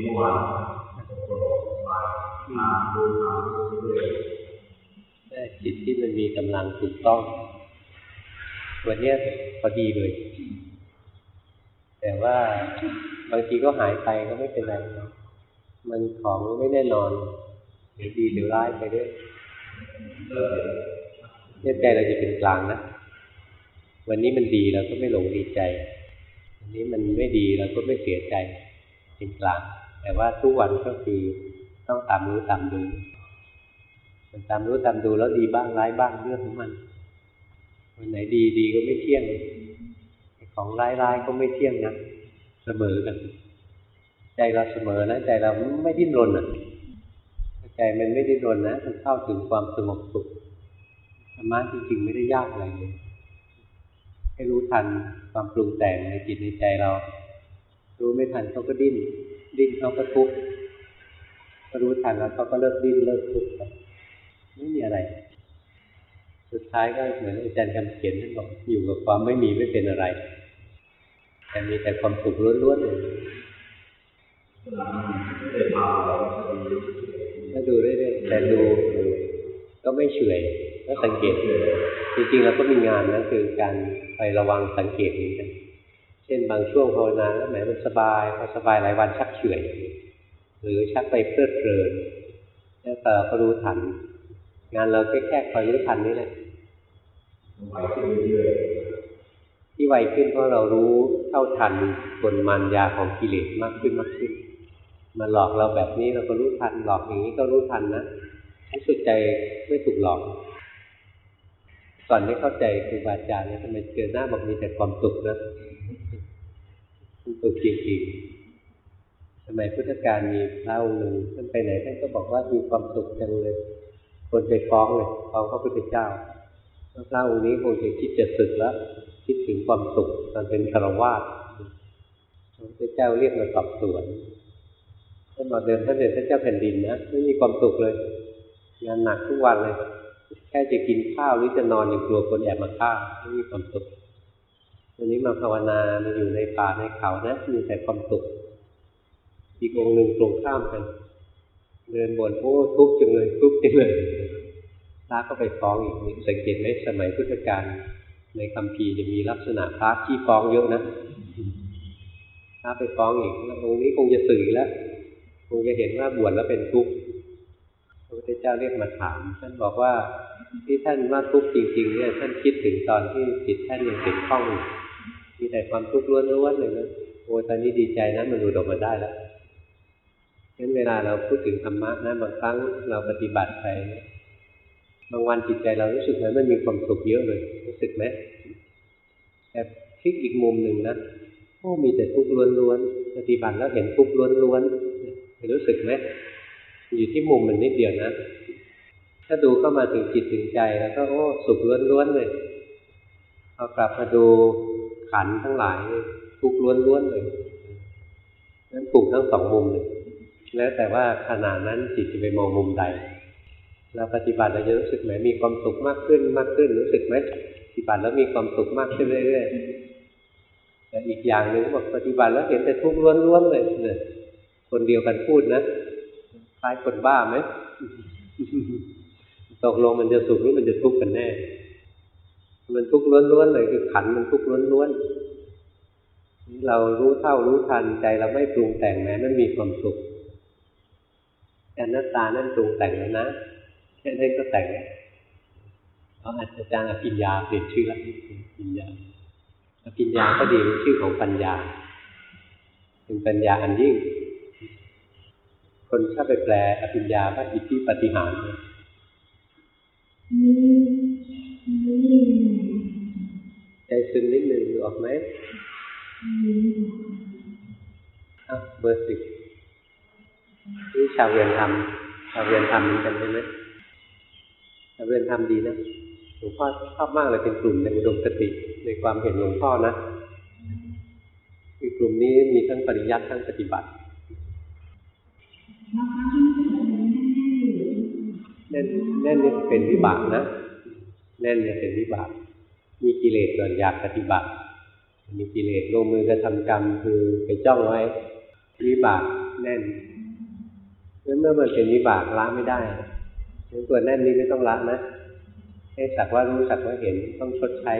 เมื่อวานมาดูทางเรื่อยจิตที่มันมีกำลังถูกต้อง วันนี้พอดีเลย แต่ว่าบางทีก็หายไปก็ไม่เป็นไรมันของไม่แน่นอนหรือดีหรือร้ายไปด้วยเนี่ยใจเราจะเป็นกลางนะ วันนี้มันดีเราก็ไม่หลงดีใจ วันนี้มันไม่ดีเราก็ไม่เสียใจ เป็นกลาง แต่ว่าทุกวันก็คือต้องตามรู้ตามดูมันตามรู้ตามดูแล้วดีบ้างร้ายบ้างเรื่องของมันวันไหนดีดีก็ไม่เที่ยง ของร้ายร้ายก็ไม่เที่ยงนะเสมอกัน ใจเราเสมอนะใจเราไม่ดิ้นรนอะใจมันไม่ดิ้นรนนะมันเข้าถึงความสงบสุขธรรมะจริงๆไม่ได้ยากอะไรเลยให้รู้ทันความปรุงแต่งในจิตในใจเรา รู้ไม่ทันเขาก็ดิ้น ดิ้นเขาก็ทุกข์รู้ทันแล้วเขาก็เลิกดิ้นเลิกทุกข์ไม่มีอะไร สุดท้ายก็เหมือนอาจารย์คำเขียนท่านบอกอยู่กับความไม่มีไม่เป็นอะไร แต่มีแต่ความสุขล้วนๆเลยก็ดูเรื่อยๆแต่ดูก็ไม่เฉยก็สังเกต จริงๆเราก็มีงานนะคือการไประวังสังเกตนี้กัน เช่นบางช่วงภาวนาแล้วแหมมันสบายพอสบายหลายวันชักเฉื่อยหรือชักไปเพลิดเพลินแล้วก็รู้ทัน งานเราแค่แค่คอยรู้ทันนี่แหละที่ไวขึ้นเพราะเรารู้เท่าทันกลมันยาของกิเลสมากขึ้นมากขึ้นมาหลอกเราแบบนี้เราก็รู้ทัน หลอกอย่างนี้ก็รู้ทันนะให้สุดใจไม่ถูกหลอก ก่อนไม่เข้าใจครูบาอาจารย์เนี่ยทำไมเจอหน้าบอกมีแต่ความสุขนะสุขจริงๆสมัยพุทธกาลมีพระองค์หนึ่งท่านไปไหนท่านก็บอกว่ามีความสุขจังเลย คนไปฟ้องเลยฟ้องพระพุทธเจ้าพระองค์นี้คงจะคิดจะสึกแล้ว คิดถึงความสุขตอนเป็นคารวาสพระพุทธเจ้าเรียกมาสอบสวนท่านบอกเดินท่านเดินท่านเจ้าแผ่นดินนะไม่มีความสุขเลยงานหนักทุกวันเลย ค่จะกินข้าวหรือจะนอนอย่างกลัวคนแอบมาฆ่าไม่มีความสุขวันนี้มาภาวนามาอยู่ในป่าในเขานะมีแต่ความสุขอีกองหนึ่งตรงข้ามกัน เดินบนโอ้ทุกข์จังเลยทุกข์จังเลยพระก็ไปฟ้องอีกสังเกตไหมสมัยพุทธกาลในคำพีจะมีลักษณะพระที่ฟ้องเยอะนะพระไปฟ้องอีกแล้วองค์นี้คงจะสื่อแล้วคงจะเห็นว่าบวชแล้วเป็นทุกข์พระพุทธเจ้าเรียกมาถามท่านบอกว่า ที่ท่านว่าทุกข์จริง ๆ เนี่ยท่านคิดถึงตอนที่จิตท่านยังติดข้องมีแต่ความทุกข์ล้วนๆเลยนะโอ้ตอนนี้ดีใจนะมันหลุดออกมาได้แล้วงั้นเวลาเราพูดถึงธรรมะนะบางครั้งเราปฏิบัติไป บางวันจิตใจเรารู้สึกไหมมันมีความสุขเยอะเลย รู้สึกไหมแต่คลิกอีกมุมหนึ่งนะโอ้มีแต่ทุกข์ล้วนๆปฏิบัติแล้วเห็นทุกข์ล้วนๆรู้สึกไหมอยู่ที่มุมมันนิดเดียวนะ ถ้าดูเข้ามาถึงจิตถึงใจ แล้วก็โอ้สุขล้วนๆเลยพอกลับมาดูขันทั้งหลายทุกล้วนๆเลยนั้นถูกทั้งสองมุมเลยแล้วแต่ว่าขณะนั้นจิตจะไปมองมุมใด เราปฏิบัติเราจะรู้สึกไหมมีความสุขมากขึ้นมากขึ้นรู้สึกไหมปฏิบัติแล้วมีความสุขมากขึ้นเรื่อยๆแต่อีกอย่างหนึ่งบอกปฏิบัติแล้วเห็นแต่ทุกข์ล้วนๆเลยเนี่ยคนเดียวกันพูดนะคล้ายคนบ้าไหม ตกลงมันจะสุขหรือมันจะทุกข์กันแน่ มันทุกข์ล้วนๆเลยคือขันมันทุกข์ล้วนๆเรารู้เท่ารู้ทันใจเราไม่ปรุงแต่งแม้มันมีความสุขแต่หน้าตานั่นปรุงแต่งแล้วนะแค่นั้นก็แต่งเพราะอาจารย์อภิญญาเปลี่ยนชื่อล้วอภิญญาอภิญญาก็ดีเป็นชื่อของปัญญา เป็นปัญญาอันยิ่ง คนถ้าไปแปลอภิญญาว่าอิทธิปฏิหาร ใจซึมนิดหนึ่งออกไหมอะเบอร์สิบนี่ชาวเรียนทำชาวเรียนทำเหมือนกันใช่ไหมชาวเรียนทำดีนะหลวงพ่อชอบมากเลยเป็นกลุ่มในอุดมคติในความเห็นหลวงพ่อนะคือกลุ่มนี้มีทั้งปริยัติทั้งปฏิบัติ แน่นแน่นนี่เป็นวิบากนะแน่นนี่เป็นวิบาก มีกิเลสก่อนอยากปฏิบัติ มีกิเลสลงมือกระทำกรรมคือไปจ้องไว้วิบากแน่นเพราะเมื่อมันเป็นวิบากละไม่ได้ตัวแน่นนี้ไม่ต้องละนะให้สักว่ารู้สักว่าเห็นต้องชดใช้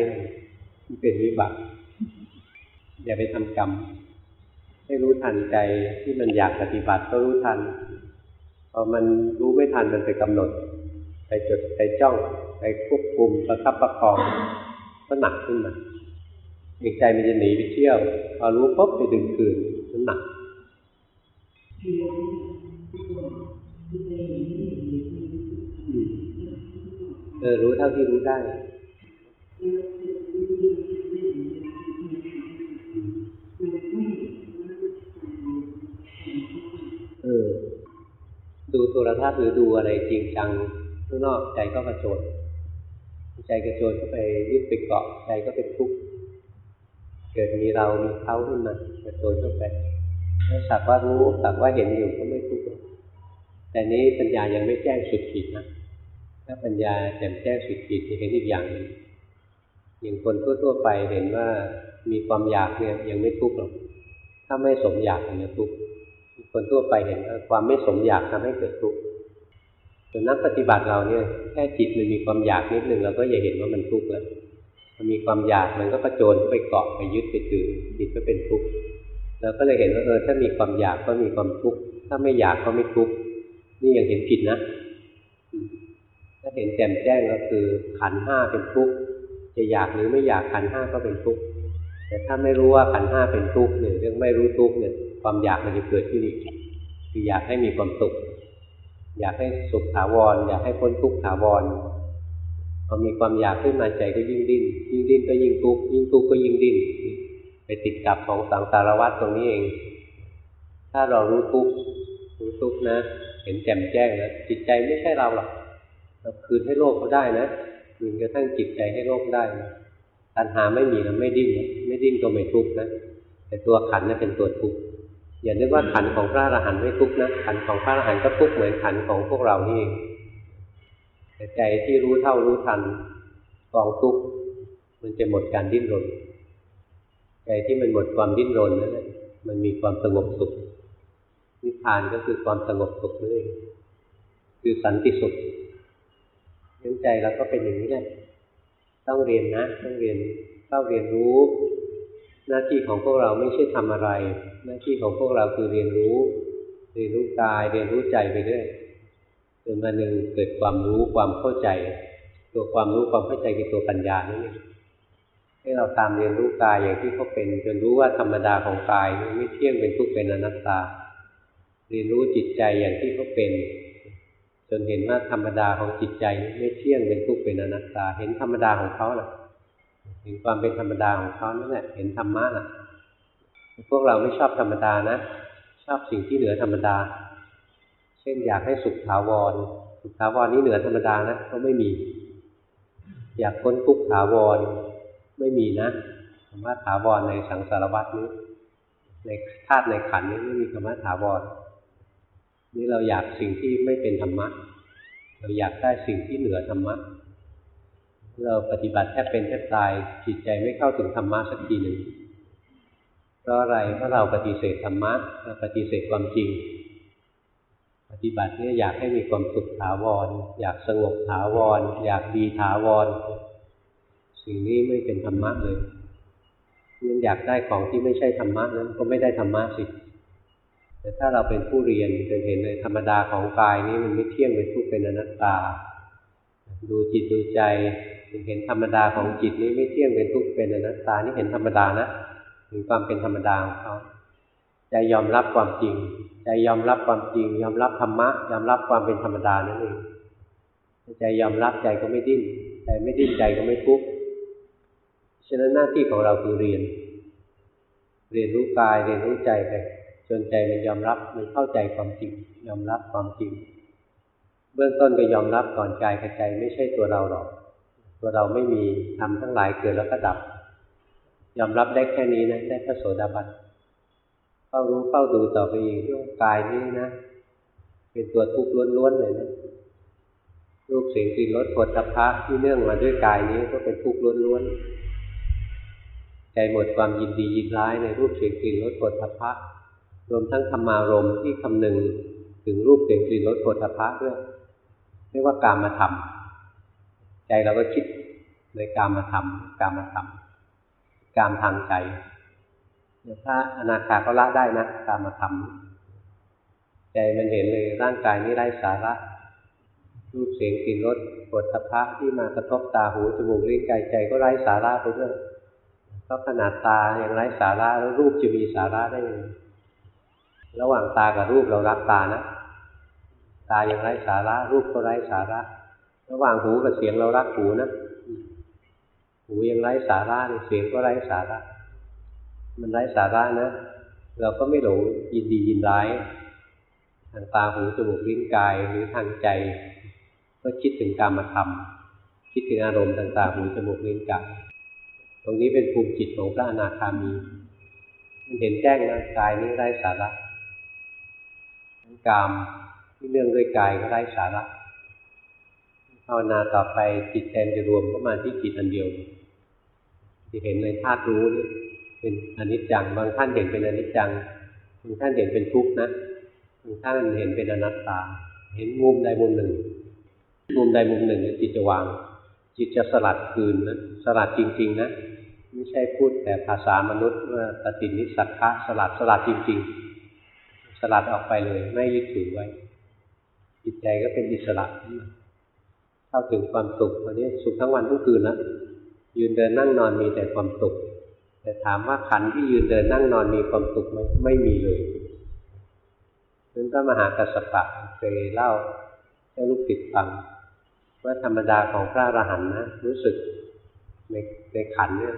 มันเป็นวิบากอย่าไปทำกรรมให้รู้ทันใจที่มันอยากปฏิบัติก็รู้ทัน พอมันรู้ไม่ทันมันไปกำหนด ไปจดไปจ้อง ไปควบคุมประคับประคองก็หนักขึ้นมาอีกใจมันจะหนีไปเที่ยวพอรู้ปุ๊บไปดึงคืนมันหนักเออรู้เท่าที่รู้ได้ ดูโทรทัศน์หรือดูอะไรจริงจังข้างนอกใจก็กระโจนใจกระโจนก็ไปยึดไปเกาะใจก็เป็นทุกข์เกิดมีเรามีเขาขึ้นมากระโจนเข้าไปถ้าสักว่ารู้สักว่าเห็นอยู่ก็ไม่ทุกข์แต่นี้ปัญญายังไม่แจ้งสุดขีดนะถ้าปัญญาแจ่มแจ้งสุดขีดจะเห็นอีกอย่างหนึ่งอย่างคนทั่วๆไปเห็นว่ามีความอยากเนี่ยยังไม่ทุกข์หรอกถ้าไม่สมอยากมันจะทุกข์ คนทั่วไปเห็นว่าความไม่สมอยากทำให้เกิดทุกข์ส่วนนักปฏิบัติเราเนี่ยแค่จิตมันมีความอยากนิดหนึ่งเราก็อย่าเห็นว่ามันทุกข์แล้วมันมีความอยากมันก็กระโจนไปเกาะไปยึดไปถือจิตก็เป็นทุกข์เราก็เลยเห็นว่าเออถ้ามีความอยากก็มีความทุกข์ถ้าไม่อยากก็ไม่ทุกข์นี่ยังเห็นผิดนะถ้าเห็นแจ่มแจ้งก็คือขันห้าเป็นทุกข์จะอยากหรือไม่อยากขันห้าก็เป็นทุกข์แต่ถ้าไม่รู้ว่าขันห้าเป็นทุกข์เนี่ยเรื่องไม่รู้ทุกข์เนี่ย ความอยากมันจะเกิดขึ้นอีกคืออยากให้มีความสุข อยากให้สุขถาวร อยากให้พ้นทุกข์ถาวรพอมีความอยากขึ้นมาใจก็ยิ่งดิ้น ยิ่งดิ้นก็ยิ่งทุกข์ยิ่งทุกข์ก็ยิ่งดิ้น ไปติดกับของสังสารวัฏตรงนี้เอง ถ้าเรารู้ทุกข์รู้ทุกข์นะ เห็นแจ่มแจ้งนะจิตใจไม่ใช่เราหรอกเราคืนให้โลกเขาได้นะคืนกระทั่งจิตใจให้โลกได้นะตัณหาไม่มีนะไม่ดิ้น ไม่ดิ้นก็ไม่ทุกข์นะแต่ตัวขันนั่นเป็นตัวทุกข์ อย่านึกว่าขันของพระอรหันต์ไม่ทุกข์นะขันของพระอรหันต์ก็ทุกข์เหมือนขันของพวกเรานี่เองแต่ใจที่รู้เท่ารู้ทันกองทุกข์มันจะหมดการดิ้นรนใจที่มันหมดความดิ้นรนนั่นแหละมันมีความสงบสุขนิพพานก็คือความสงบสุขนั่นเองคือสันติสุขเห็นใจเราก็เป็นอย่างนี้แหละต้องเรียนนะ ต้องเรียนเข้าเรียนรู้ หน้าที่ของพวกเราไม่ใช่ทำอะไร หน้าที่ของพวกเราคือเรียนรู้ เรียนรู้กาย เรียนรู้ใจไปเรื่อยจนวันหนึ่งเกิดความรู้ความเข้าใจ ตัวความรู้ความเข้าใจคือตัวปัญญานั่เองให้เราตามเรียนรู้กายอย่างที่เขาเป็น จนรู้ว่าธรรมดาของกายไม่เที่ยงเป็นทุกข์เป็นอนัตตา เรียนรู้จิตใจอย่างที่เขาเป็น จนเห็นว่าธรรมดาของจิตใจไม่เที่ยงเป็นทุกข์เป็นอนัตตา เห็นธรรมดาของเขาแหละ เห็นความเป็นธรรมดาของเขานั่นแหละเห็นธรรมะน่ะ พวกเราไม่ชอบธรรมดานะชอบสิ่งที่เหนือธรรมดา เช่นอยากให้สุขถาวร สุขถาวรนี้เหนือธรรมดานะก็ไม่มี อยากพ้นทุกข์ถาวร ไม่มีนะคำว่าถาวรในสังสารวัตนี้ในธาตุในขันนี้ไม่มีคำว่าถาวรนี่เราอยากสิ่งที่ไม่เป็นธรรมะ เราอยากได้สิ่งที่เหนือธรรมะ เราปฏิบัติแทบเป็นแทบตายจิตใจไม่เข้าถึงธรรมะสักทีหนึ่งเพราะอะไรเพราะเราปฏิเสธธรรมะเราปฏิเสธความจริง ปฏิบัติเนี่ยอยากให้มีความสุขถาวร อยากสงบถาวร อยากดีถาวร สิ่งนี้ไม่เป็นธรรมะเลยมันอยากได้ของที่ไม่ใช่ธรรมะนั้นก็ไม่ได้ธรรมะสิแต่ถ้าเราเป็นผู้เรียนจะเห็นในธรรมดาของกายนี้มันไม่เที่ยงเป็นทุกข์เป็นอนัตตา ดูจิตดูใจ เห็นธรรมดาของจิตนี้ไม่เที่ยงเป็นทุกข์เป็นอนัตตานี่เห็นธรรมดานะถึงความเป็นธรรมดาของเขาใจยอมรับความจริงใจยอมรับความจริง ยอมรับธรรมะยอมรับความเป็นธรรมดานั่นเองใจยอมรับใจก็ไม่ดิ้นใจไม่ดิ้นใจก็ไม่ทุกข์ฉะนั้นหน้าที่ของเราคือเรียน เรียนรู้กายเรียนรู้ใจไปจนใจมันยอมรับมันเข้าใจความจริง ยอมรับความจริง เบื้องต้นก็ยอมรับก่อนกายกับใจไม่ใช่ตัวเราหรอก ตัวเราไม่มีทำทั้งหลายเกิดแล้วก็ดับ ยอมรับได้แค่นี้นะได้พระโสดาบันเฝ้ารู้เฝ้าดูต่อไปอีกว่ากายนี้นะ เป็นตัวทุกข์ล้วนๆเลยนะรูปเสียงกลิ่นรสผลพะที่เนื่องมาด้วยกายนี้ก็เป็นทุกข์ล้วนๆใจหมดความยินดียินร้ายในรูปเสียงกลิ่นรสผลพะรวมทั้งธรรมารมที่คำนึงถึงรูปเสียงกลิ่นรสผฏฐัพพะด้วยเรียกว่าการมาทำ ใจเราก็คิดในการมาทำการมาทำการทางใจพระอนาคาก็ละได้นะการมาทำใจมันเห็นเลยร่างกายนี้ไร้สาระรูปเสียงกลิ่นรสโผฏฐัพะที่มากระทบตาหูจมูกลิ้นกายใจก็ไร้สาระไปด้วยเพราะขนาดตาอย่างไร้สาระแล้วรูปจะมีสาระได้ยังระหว่างตากับรูปเรารักตานะ ตายังไร้สาระ รูปก็ไร้สาระ ระหว่างหูกับเสียงเรารักหูนะหูยังไร้สาระเสียงก็ไร้สาระ มันไร้สาระนะ เราก็ไม่หลงยินดียินร้ายทางตาหูจมูกลิ้นกายหรือทางใจ ก็คิดถึงการมาทำคิดถึงอารมณ์ต่างๆหูจมูกลิ้นกายตรงนี้เป็นภูมิจิตของพระอนาคามี มันเห็นแจ้งนะกายนี้ไร้สาระกามที่เนื่องด้วยกายก็ไร้สาระ ภาวนาต่อไปจิตแทนจะรวมเข้ามาที่จิตอันเดียวจะเห็นเลยธาตุรู้นี่เป็นอนิจจัง บางท่านเห็นเป็นอนิจจังบางท่านเห็นเป็นทุกข์นะบางท่านเห็นเป็นอนัตตา เห็นมุมใดมุมหนึ่ง มุมใดมุมหนึ่งจิตจะวาง จิตจะสลัดคืนนะสลัดจริง ๆ นะไม่ใช่พูดแต่ภาษามนุษย์ว่าปฏินิสัตคะสลัดสลัดจริง ๆ สลัดออกไปเลย ไม่ยึดถือไว้ จิตใจก็เป็นอิสระ เข้าถึงความสุขวันนี้สุขทั้งวันทั้งคืนแล้วยืนเดินนั่งนอนมีแต่ความสุข แต่ถามว่าขันที่ยืนเดินนั่งนอนมีความสุขไหมไม่มีเลยซึ่งพระมหากัสสปะเคยเล่าให้ลูกติดฟังว่าธรรมดาของพระอรหันต์นะ รู้สึกในในขันเนี่ย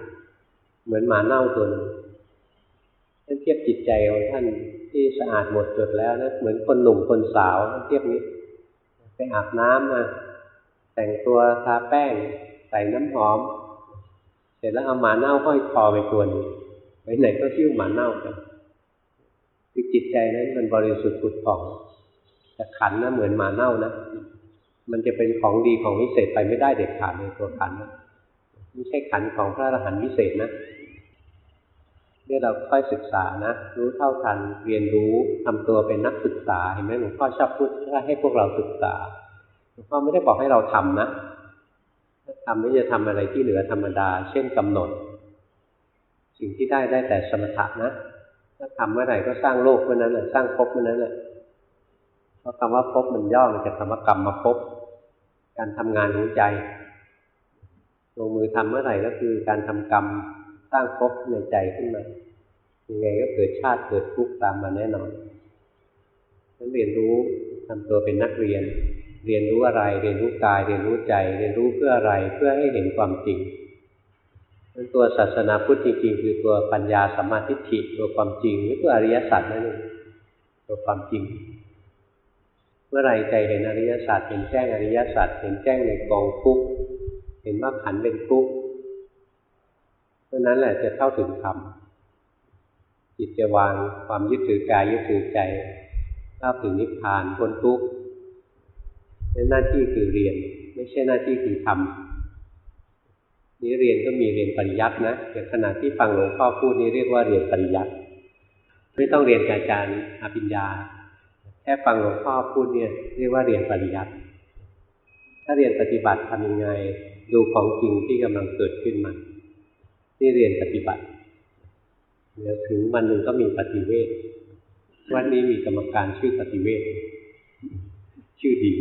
เหมือนหมาเน่าตัวนึงท่านเทียบจิตใจของท่านที่สะอาดหมดจดแล้วนะเหมือนคนหนุ่มคนสาวท่านเทียบนี้ ไปอาบน้ำมา แต่งตัวทาแป้ง ใส่น้ำหอม เสร็จแล้วเอาหมาเน่าห้อยคอไปตัวนึงไปไหนก็ทิ้วหมาเน่ากันคือจิตใจนั้นมันบริสุทธิ์ผุดผ่องแต่ขันนะเหมือนหมาเน่านะมันจะเป็นของดีของวิเศษไปไม่ได้เด็ดขาดในตัวขันนะไม่ใช่ขันของพระอรหันต์วิเศษนะเนี่ยเราค่อยศึกษานะ รู้เท่าทันเรียนรู้ทำตัวเป็นนักศึกษาเห็นไหมหลวงพ่อชอบพูดให้พวกเราศึกษา ลวงพ่อไม่ได้บอกให้เราทำนะถ้าทำไม่จะทำอะไรที่เหนือธรรมดา เช่นกำหนด สิ่งที่ได้ได้แต่สมถะนะถ้าทำเมื่อไหร่ก็สร้างโลกเมื่อนั้นแหละสร้างภพเมื่อนั้นแหละเพราะคำว่าภพมันย่อมาจากคำว่ากรรมมาภพการทำงานของใจลงมือทำเมื่อไหร่ก็คือการทำกรรมสร้างภพในใจขึ้นมายังไงก็เกิดชาติเกิดทุกข์ตามมาแน่นอนนั้นเรียนรู้ทำตัวเป็นนักเรียน เรียนรู้อะไร เรียนรู้กาย เรียนรู้ใจ เรียนรู้เพื่ออะไร เพื่อให้เห็นความจริงตัวศาสนาพุทธจริงๆคือตัวปัญญาสัมมาทิฏฐิตัวความจริงหรือตัวอริยสัจนั่นเองตัวความจริง เมื่อไรใจเห็นอริยสัจเห็นแจ้งอริยสัจเห็นแจ้งในกองทุกข์เห็นว่าขันเป็นทุกข์เพราะนั้นแหละจะเข้าถึงธรรมจิตจะวางความยึดถือกายยึดถือใจเข้าถึงนิพพานพ้นทุกข์ หน้าที่คือเรียน ไม่ใช่หน้าที่คือทำนี้เรียนก็มีเรียนปริยัตินะแต่ขณะที่ฟังหลวงพ่อพูดนี้เรียกว่าเรียนปริยัติไม่ต้องเรียนอาจารย์อภิญญา แค่ฟังหลวงพ่อพูดเนี่ยเรียกว่าเรียนปริยัติถ้าเรียนปฏิบัติทำยังไง ดูของจริงที่กำลังเกิดขึ้นมาที่เรียนปฏิบัติเดี๋ยวถึงวันหนึ่งก็มีปฏิเวทวันนี้มีกรรมการชื่อปฏิเวทชื่อดี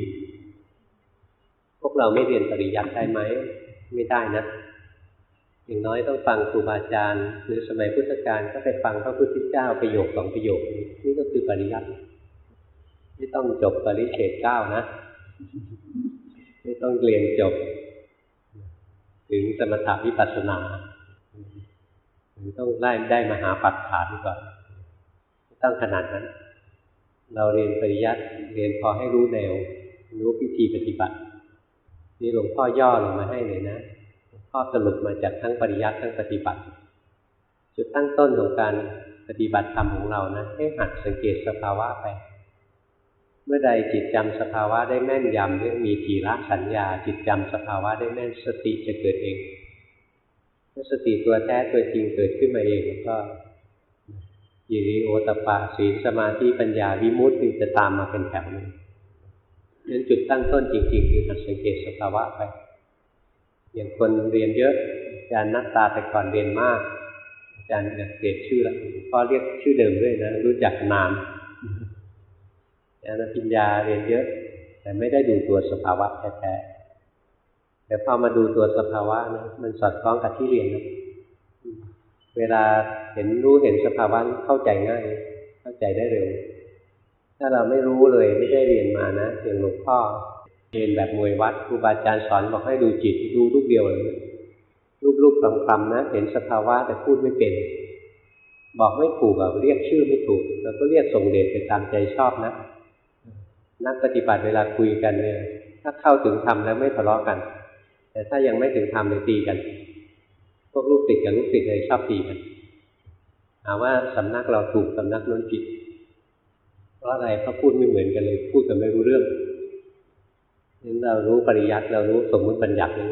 วกเราไม่เรียนปริยัติได้ไหม ไม่ได้นะ อย่างน้อยต้องฟังครูบาอาจารย์ หรือสมัยพุทธกาลก็ไปฟังพระพุทธเจ้าประโยคสองประโยคนี้นี่ก็คือปริยัติไม่ต้องจบปริเฉดเก้านะ ไม่ต้องเรียนจบ ถึงสมถะวิปัสสนาหรือต้องได้ได้มาหาปัจฐานก่อนต้องขนาดนั้น เราเรียนปริยัติเรียนพอให้รู้แนว รู้พิธีปฏิบัติ นี่หลวงพ่อย่อลงมาให้เลยนะพ่อสรุปมาจากทั้งปริยัติทั้งปฏิบัติ จุดตั้งต้นของการปฏิบัติธรรมของเรานะให้หัดสังเกตสภาวะไป เมื่อใดจิตจำสภาวะได้แม่นยำเรื่องมีทีละสัญญา จิตจำสภาวะได้แม่นสติจะเกิดเองมื่อสติตัวแท้ตัวจริงเกิดขึ้นมาเองแล้วก็ยิริโอตปาศีลสมาธิปัญญาวิมุตติจะตามมาเป็นแถวหนึ่ง นั้นจุดตั้งต้นจริงๆ คือหัดสังเกตสภาวะไป อย่างคนเรียนเยอะอาจารย์นักตาแต่ก่อนเรียนมาก อาจารย์เปลี่ยนชื่อละพ่อเรียกชื่อเดิมด้วยนะ รู้จักนามอาจารย์ปัญญาเรียนเยอะ แต่ไม่ได้ดูตัวสภาวะแท้ๆแต่พอมาดูตัวสภาวะนะมันสอดคล้องกับที่เรียนนะเวลาเห็นรู้เห็นสภาวะเข้าใจง่าย เข้าใจได้เร็ว ถ้าเราไม่รู้เลยไม่ได้เรียนมานะอย่างหลวงพ่อเรียนแบบมวยวัดครูบาอาจารย์สอนบอกให้ดูจิตดูรูปเดียวเลยรูปๆคลำๆนะ เห็นสภาวะแต่พูดไม่เป็น บอกไม่ถูกแบบเรียกชื่อไม่ถูกเราก็เรียกส่งเดชไปตามใจชอบนะนักปฏิบัติเวลาคุยกันเนี่ย ถ้าเข้าถึงธรรมแล้วไม่ทะเลาะกัน แต่ถ้ายังไม่ถึงธรรมเลยตีกันวกลูกติดกับลูกติดเลยชอบตีกันหาว่าสำนักเราถูกสำนักน้นผิด ราะอะไรเพราะพูดไม่เหมือนกันเลย พูดกันไม่รู้เรื่องนั้นเรารู้ปริยัติเรารู้สมมุติบัญญัตินี่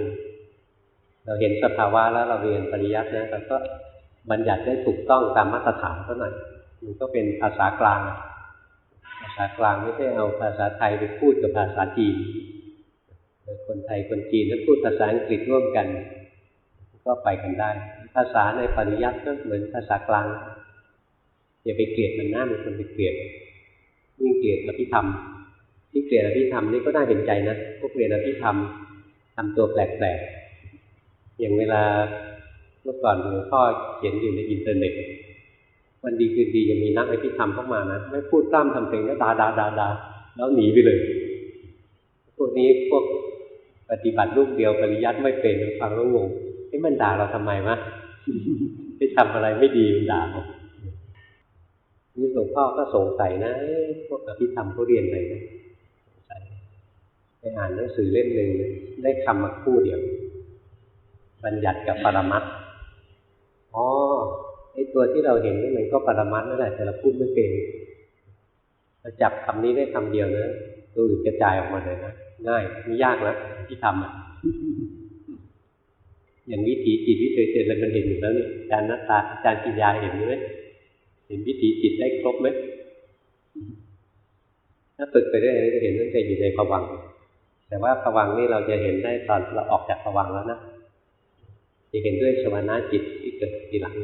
เราเห็นสภาวะแล้วเราเรียนปริยัตินะเราก็บัญญัติได้ถูกต้องตามมาตรฐานเท่านั้นมันก็เป็นภาษากลาง ภาษากลางไม่ใช่เอาภาษาไทยไปพูดกับภาษาจีน คนไทยคนจีนถ้าพูดภาษาอังกฤษร่วมกัน ก็ไปกันได้ ภาษาในปริยัติก็เหมือนภาษากลางอย่าไปเกลียดมันหน้ามันคนไปเกลียด ยิ่งเกลียดอภิธรรม ที่เกลียดอภิธรรมนี่ก็น่าเห็นใจนะพวกเรียนอภิธรรมทำตัวแปลกๆอย่างเวลาเมื่อก่อนหลวงพ่อเขียนอยู่ในอินเทอร์เน็ตวันดีคืนดีจะมีนักอภิธรรมเข้ามานะไม่พูดกล้ามทำเพลงก็ดาดาดาดาแล้วหนีไปเลยพวกนี้พวกปฏิบัติรูปเดียวปริยัติไม่เป็นฟังแล้วงงนี่มันด่าเราทำไมวะไปทำอะไรไม่ดีมันด่าเรา นี่หลวงพ่อก็สงสัยนะพวกอภิธรรมเขาเรียนอะไรนะไปอ่านหนังสือเล่มหนึ่งได้คำมาคู่เดียว บัญญัติกับปรมัตอ๋อไอตัวที่เราเห็นนี่มันก็ปรมัตนั่นแหละแต่เราพูดไม่เป็นเราจับคำนี้ได้คำเดียวนะตัวอื่นกระจายออกมาเลยนะง่ายไม่ยากนะที่ทำอะอย่างวิถีจิตวิถีจิตอะไรมันเห็นอยู่แล้วนี่อาจารย์นักตาอาจารย์กิญญาเห็นไหม เห็นวิถีจิตได้ครบไหมถ้าฝึกไปได้จะเห็นตั้งแต่อยู่ในภวังแต่ว่าภวังนี่เราจะเห็นได้ตอนเราออกจากภวังแล้วนะจะเห็นด้วยชวนาจิตที่เกิดทีหลัง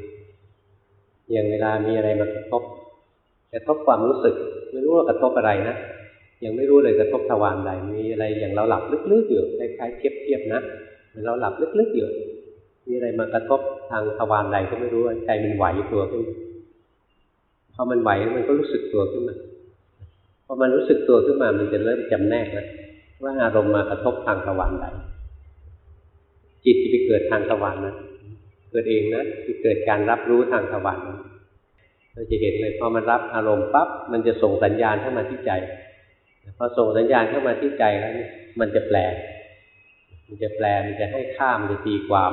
อย่างเวลามีอะไรมากระทบกระทบความรู้สึก ไม่รู้ว่ากระทบอะไรนะยังไม่รู้เลยกระทบทวารใดมีอะไรอย่างเราหลับลึกๆอยู่คล้ายๆเทียบๆนะเราหลับลึกๆอยู่มีอะไรมากระทบทางทวารใดก็ไม่รู้ใจมันไหวตัวขึ้น พอมันไหวมันก็รู้สึกตัวขึ้นมาพอมันรู้สึกตัวขึ้นมา มันจะเริ่มจำแนกแล้วว่าอารมณ์มากระทบทางทวารใดจิตจะไปเกิดทางทวารนะเกิดเองนะคือเกิดการรับรู้ทางทวารเราจะเห็นเลยพอมันรับอารมณ์ปั๊บมันจะส่งสัญญาณเข้ามาที่ใจพอส่งสัญญาณเข้ามาที่ใจแล้วมันจะแปล มันจะแปล มันจะให้ข้ามจะตีความ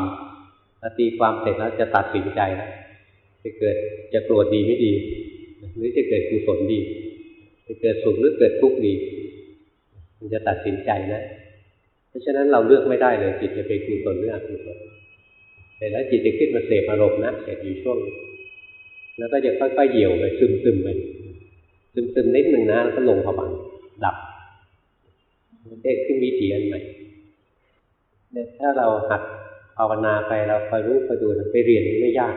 พอตีความเสร็จแล้วจะตัดสินใจแล้ว จะเกิดจะโกรธดีไม่ดี หรือจะเกิดกุศลดี จะเกิดสุขหรือเกิดทุกข์ดี มันจะตัดสินใจนะเพราะฉะนั้นเราเลือกไม่ได้เลยจิตจะเป็นกุศลหรืออกุศลแต่แล้วจิตจะขึ้นมาเสพอารมณ์นะเสพอยู่ช่วง แล้วก็จะค่อยๆเหี่ยวไปซึมๆไปซึมๆนิดหนึ่งนะแล้วก็ลงผวังดับเด้ขึ้นวิถีอันใหม่เนี่ยถ้าเราหัดภาวนาไปเราคอยรู้คอยดูไปเรียนไม่ยาก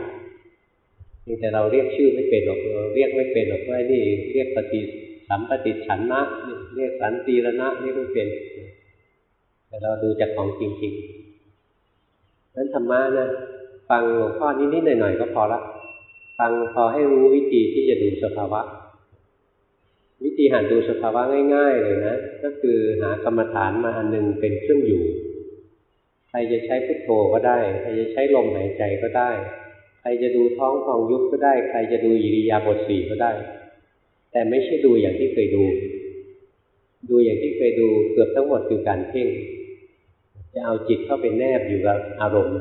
เพียงแต่เราเรียกชื่อไม่เป็นหรอกเราเรียกไม่เป็นหรอกว่านี่เรียกปฏิสัมปติฉันนะเรียกสันติรณะเรียกไม่เป็น แต่เราดูจากของจริงๆนั้นธรรมะนะฟังหลวงพ่อนิดๆหน่อยๆก็พอละฟังพอให้รู้วิธีที่จะดูสภาวะ วิธีหัดดูสภาวะง่าย ๆ เลยนะก็คือหากรรมฐานมาอันหนึ่งเป็นเครื่องอยู่ใครจะใช้พุทโธก็ได้ ใครจะใช้ลมหายใจก็ได้ ใครจะดูท้องฟองยุบก็ได้ ใครจะดูอิริยาบถสี่ก็ได้ แต่ไม่ใช่ดูอย่างที่เคยดู ดูอย่างที่เคยดูเกือบทั้งหมดคือการเพ่ง จะเอาจิตเข้าไปแนบอยู่กับอารมณ์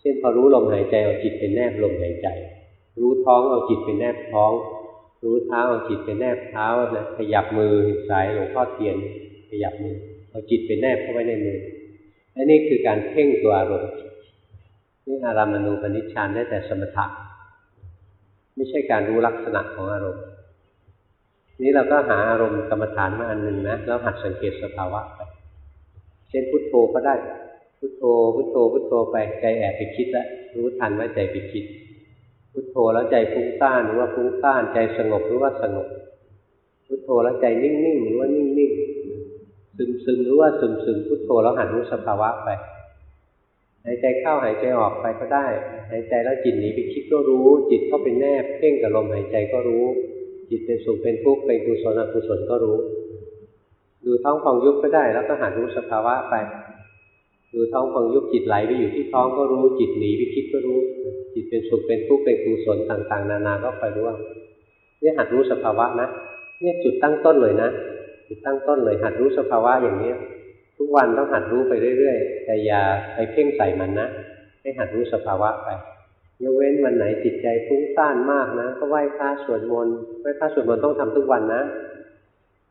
เช่นพอรู้ลมหายใจเอาจิตไปแนบลมหายใจ รู้ท้องเอาจิตไปแนบท้อง รู้เท้าเอาจิตไปแนบเท้านะขยับมือสายหลวงพ่อเทียนขยับมือเอาจิตไปแนบเข้าไว้ในมือและนี่คือการเพ่งตัวอารมณ์ นี่อารามณูปนิชฌานได้แต่สมถะไม่ใช่การรู้ลักษณะของอารมณ์ นี้เราก็หาอารมณ์กรรมฐานมาอันหนึ่งนะแล้วหัดสังเกตสภาวะไปเช่นพุทโธก็ได้ พุทโธ พุทโธ พุทโธไปใจแอบไปคิดแล้วรู้ทันว่าใจไปคิด พุทโธแล้วใจฟุ้งซ่านหรือว่าฟุ้งซ่านใจสงบหรือว่าสงบ พุทโธแล้วใจนิ่งๆหรือว่านิ่งๆซึมซึมหรือว่าซึมซึมพุทโธแล้วหัดรู้สภาวะไป หายใจเข้าหายใจออกไปก็ได้ หายใจแล้วจิตหนีไปคิดก็รู้ จิตเข้าไปแนบเพ่งกับลมหายใจก็รู้ จิตเป็นสุขเป็นทุกข์เป็นกุศลอกุศลก็รู้ ดูท้องฟองยุบก็ได้ แล้วก็หัดรู้สภาวะไป ดูท้องฟองยุบจิตไหลไปอยู่ที่ท้องก็รู้ จิตหนีไปคิดก็รู้ จิตเป็นสุขเป็นทุกข์เป็นกุศลต่าง ๆ นานาก็คอยรู้เนี่ยหัดรู้สภาวะนะเนี่ยจุดตั้งต้นเลยนะจุดตั้งต้นเลยหัดรู้สภาวะอย่างเนี้ย ทุกวันต้องหัดรู้ไปเรื่อยๆ แต่อย่าไปเพ่งใส่มันนะ ให้หัดรู้สภาวะไปยกเว้นวันไหนจิตใจฟุ้งซ่านมากนะ ก็ไหว้พระสวดมนต์ไหว้พระสวดมนต์ต้องทำทุกวันนะ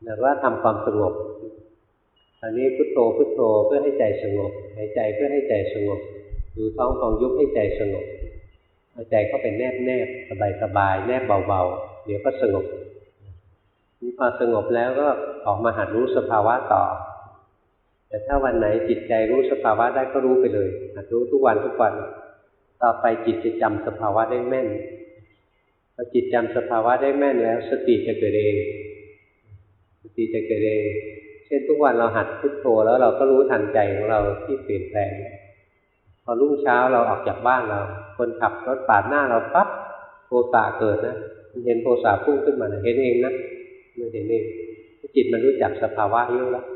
แต่ว่าทำความสงบอันนี้พุทโธพุทโธเพื่อให้ใจสงบหายใจเพื่อให้ใจสงบดูท้องฟองยุบให้ใจสงบเอาใจเข้าไปแนบแนบสบายสบายแนบเบาๆเดี๋ยวก็สงบนี่พอสงบแล้วก็ออกมาหัดรู้สภาวะต่อ แต่ถ้าวันไหนจิตใจรู้สภาวะได้ก็รู้ไปเลยรู้ทุกวันทุกวัน ต่อไปจิตจะจำสภาวะได้แม่นพอจิตจำสภาวะได้แม่นแล้ว สติจะเกิดเอง สติจะเกิดเอง เช่นทุกวันเราหัดพุทโธแล้วเราก็รู้ทันใจของเราที่เปลี่ยนแปลง พอรุ่งเช้าเราออกจากบ้านเรา คนขับรถปาดหน้าเราปั๊บโทสะเกิดนะมันเห็นโทสะพุ่งขึ้นมาเห็นเองนะมันเห็นเองจิตมันรู้จักสภาวะเยอะแล้ว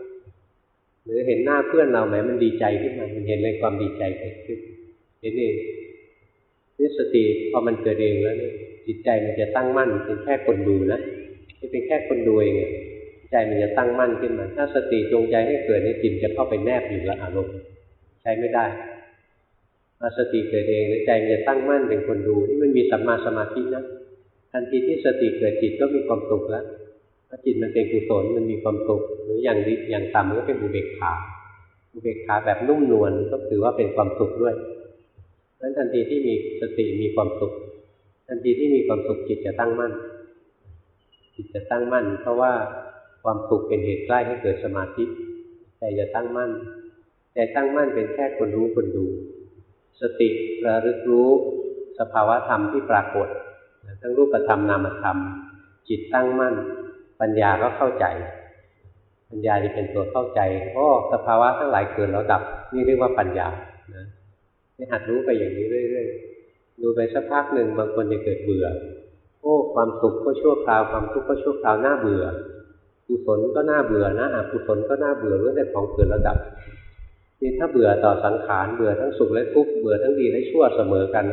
หรือเห็นหน้าเพื่อนเราไหมมันดีใจขึ้นมามันเห็นเลยความดีใจเกิดขึ้นเห็นเองนี่สติพอมันเกิดเองแล้วนี่จิตใจมันจะตั้งมั่นเป็นแค่คนดูนะที่เป็นแค่คนดูเองใจมันจะตั้งมั่นขึ้นมาถ้าสติจงใจให้เกิดในจิตจะเข้าไปแนบอยู่กับอารมณ์ใช้ไม่ได้มาสติเกิดเองแล้วใจมันจะตั้งมั่นเป็นคนดูนี่มันมีสัมมาสมาธินะทันทีที่สติเกิดจิตก็มีความสุขแล้ว ถ้าจิตมันเป็นกุศลมันมีความสุขหรืออย่างอย่างต่ำมันก็เป็นอุเบกขาอุเบกขาแบบนุ่มนวลก็ถือว่าเป็นความสุขด้วยเพราะฉะนั้นทันทีที่มีสติมีความสุข ทันทีที่มีความสุขจิตจะตั้งมั่น จิตจะตั้งมั่น เพราะว่าความสุขเป็นเหตุใกล้ให้เกิดสมาธิใจจะตั้งมั่น แต่ตั้งมั่นเป็นแค่คนรู้คนดู สติระลึกรู้สภาวะธรรมที่ปรากฏ ทั้งรูปธรรมนามธรรม จิตตั้งมั่น ปัญญาก็เข้าใจ ปัญญาจะเป็นตัวเข้าใจโอ้สภาวะทั้งหลายเกิดแล้วดับ นี่เรียกว่าปัญญานะให้หัดรู้ไปอย่างนี้เรื่อยๆดูไปสักพักหนึ่งบางคนจะเกิดเบื่อ โอ้ความสุขก็ชั่วคราวความทุกข์ก็ชั่วคราวน่าเบื่อกุศลก็น่าเบื่อนะอกุศลก็น่าเบื่อเรื่องแต่ของเกิดแล้วดับนี่ถ้าเบื่อต่อสังขารเบื่อทั้งสุขและทุกข์เบื่อทั้งดีและชั่วเสมอกัน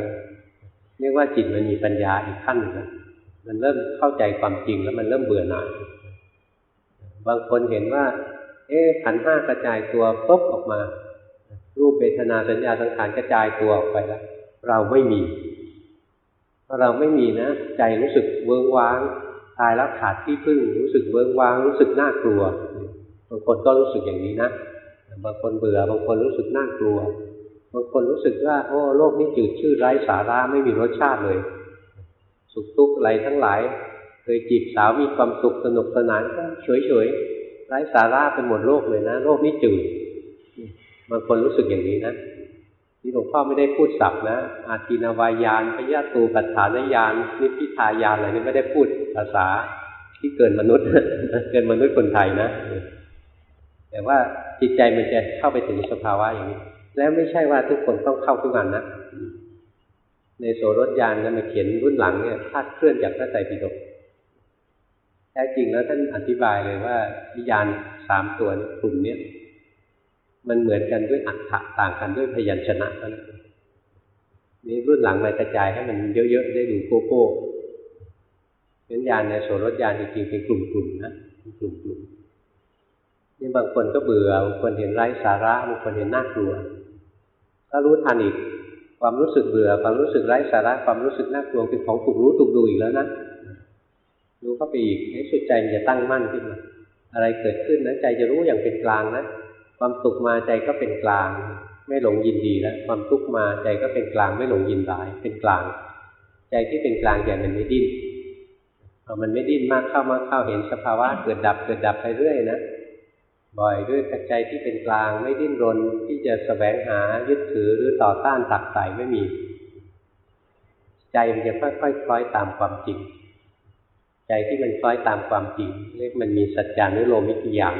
เรียกว่าจิตมันมีปัญญาอีกขั้นหนึ่งนะ มันเริ่มเข้าใจความจริงแล้วมันเริ่มเบื่อหน่ายบางคนเห็นว่า เอ๊ะขันห้ากระจายตัวปุ๊บออกมา รูปเวทนาสัญญาสังขารกระจายตัวออกไปแล้วเราไม่มีพอเราไม่มีนะ ใจรู้สึกเวิ้งว้าง ตายแล้วขาดที่พึ่ง รู้สึกเวิ้งว้าง รู้สึกน่ากลัวบางคนก็รู้สึกอย่างนี้นะบางคนเบื่อบางคนรู้สึกน่ากลัวบางคนรู้สึกว่าโอ้โลกนี้จืดชืดไร้สาระไม่มีรสชาติเลย สุขทุกข์อะไรทั้งหลาย เคยจีบสาวมีความสุขสนุกสนานก็เฉยเฉยไร้สาระเป็นหมดโลกเลยนะโลกนี้จืดบางคนรู้สึกอย่างนี้นะที่หลวงพ่อไม่ได้พูดศัพท์นะ อาทินาวายานพยาตูปัฏฐานญาณนิพพิทายานอะไรนี่ไม่ได้พูดภาษาที่เกินมนุษย์ เกินมนุษย์คนไทยนะ แต่ว่าจิตใจมันจะเข้าไปถึงสภาวะอย่างนี้ แล้วไม่ใช่ว่าทุกคนต้องเข้าทุกวันนะ ในโสรถยานนั้นมาเขียนรุ่นหลังเนี่ยคาดเคลื่อนจากพระไตรปิฎกแท้จริงแล้วท่านอธิบายเลยว่าวิญญาณสามตัวกลุ่มนี้มันเหมือนกันด้วยอัฏฐะต่างกันด้วยพยัญชนะนั่นนี่รุ่นหลังมากระจายให้มันเยอะๆได้ดูโกโก้วิญญาณในโสรถยานจริงๆเป็นกลุ่มๆนะกลุ่มๆนี่บางคนก็เบื่อบางคนเห็นไร้สาระบางคนเห็นน่ากลัว ก็รู้ทันอีก ความรู้สึกเบื่อ ความรู้สึกไร้สาระความรู้สึกน่ากลัวเป็นของถูกรู้ถูกดูอีกแล้วนะรู้เข้าไปอีกในสุดใจมันจะตั้งมั่นขึ้นมาอะไรเกิดขึ้นนะใจจะรู้อย่างเป็นกลางนะความสุขมาใจก็เป็นกลาง ไม่หลงยินดีแล้วความทุกข์มาใจก็เป็นกลางไม่หลงยินร้ายเป็นกลาง ใจที่เป็นกลางใจมันไม่ดิ้นพอมันไม่ดิ้นมากเข้ามากเข้าเห็นสภาวะเกิดดับเกิดดับไปเรื่อยนะ บ่อยด้วยใจที่เป็นกลางไม่ดิ้นรนที่จะแสวงหายึดถือหรือต่อต้านตักใส่ไม่มี ใจมันจะค่อยๆคคล้อยตามความจริง ใจที่มันคล้อยตามความจริง เรียกมันมีสัจจานุโลมิกิยาง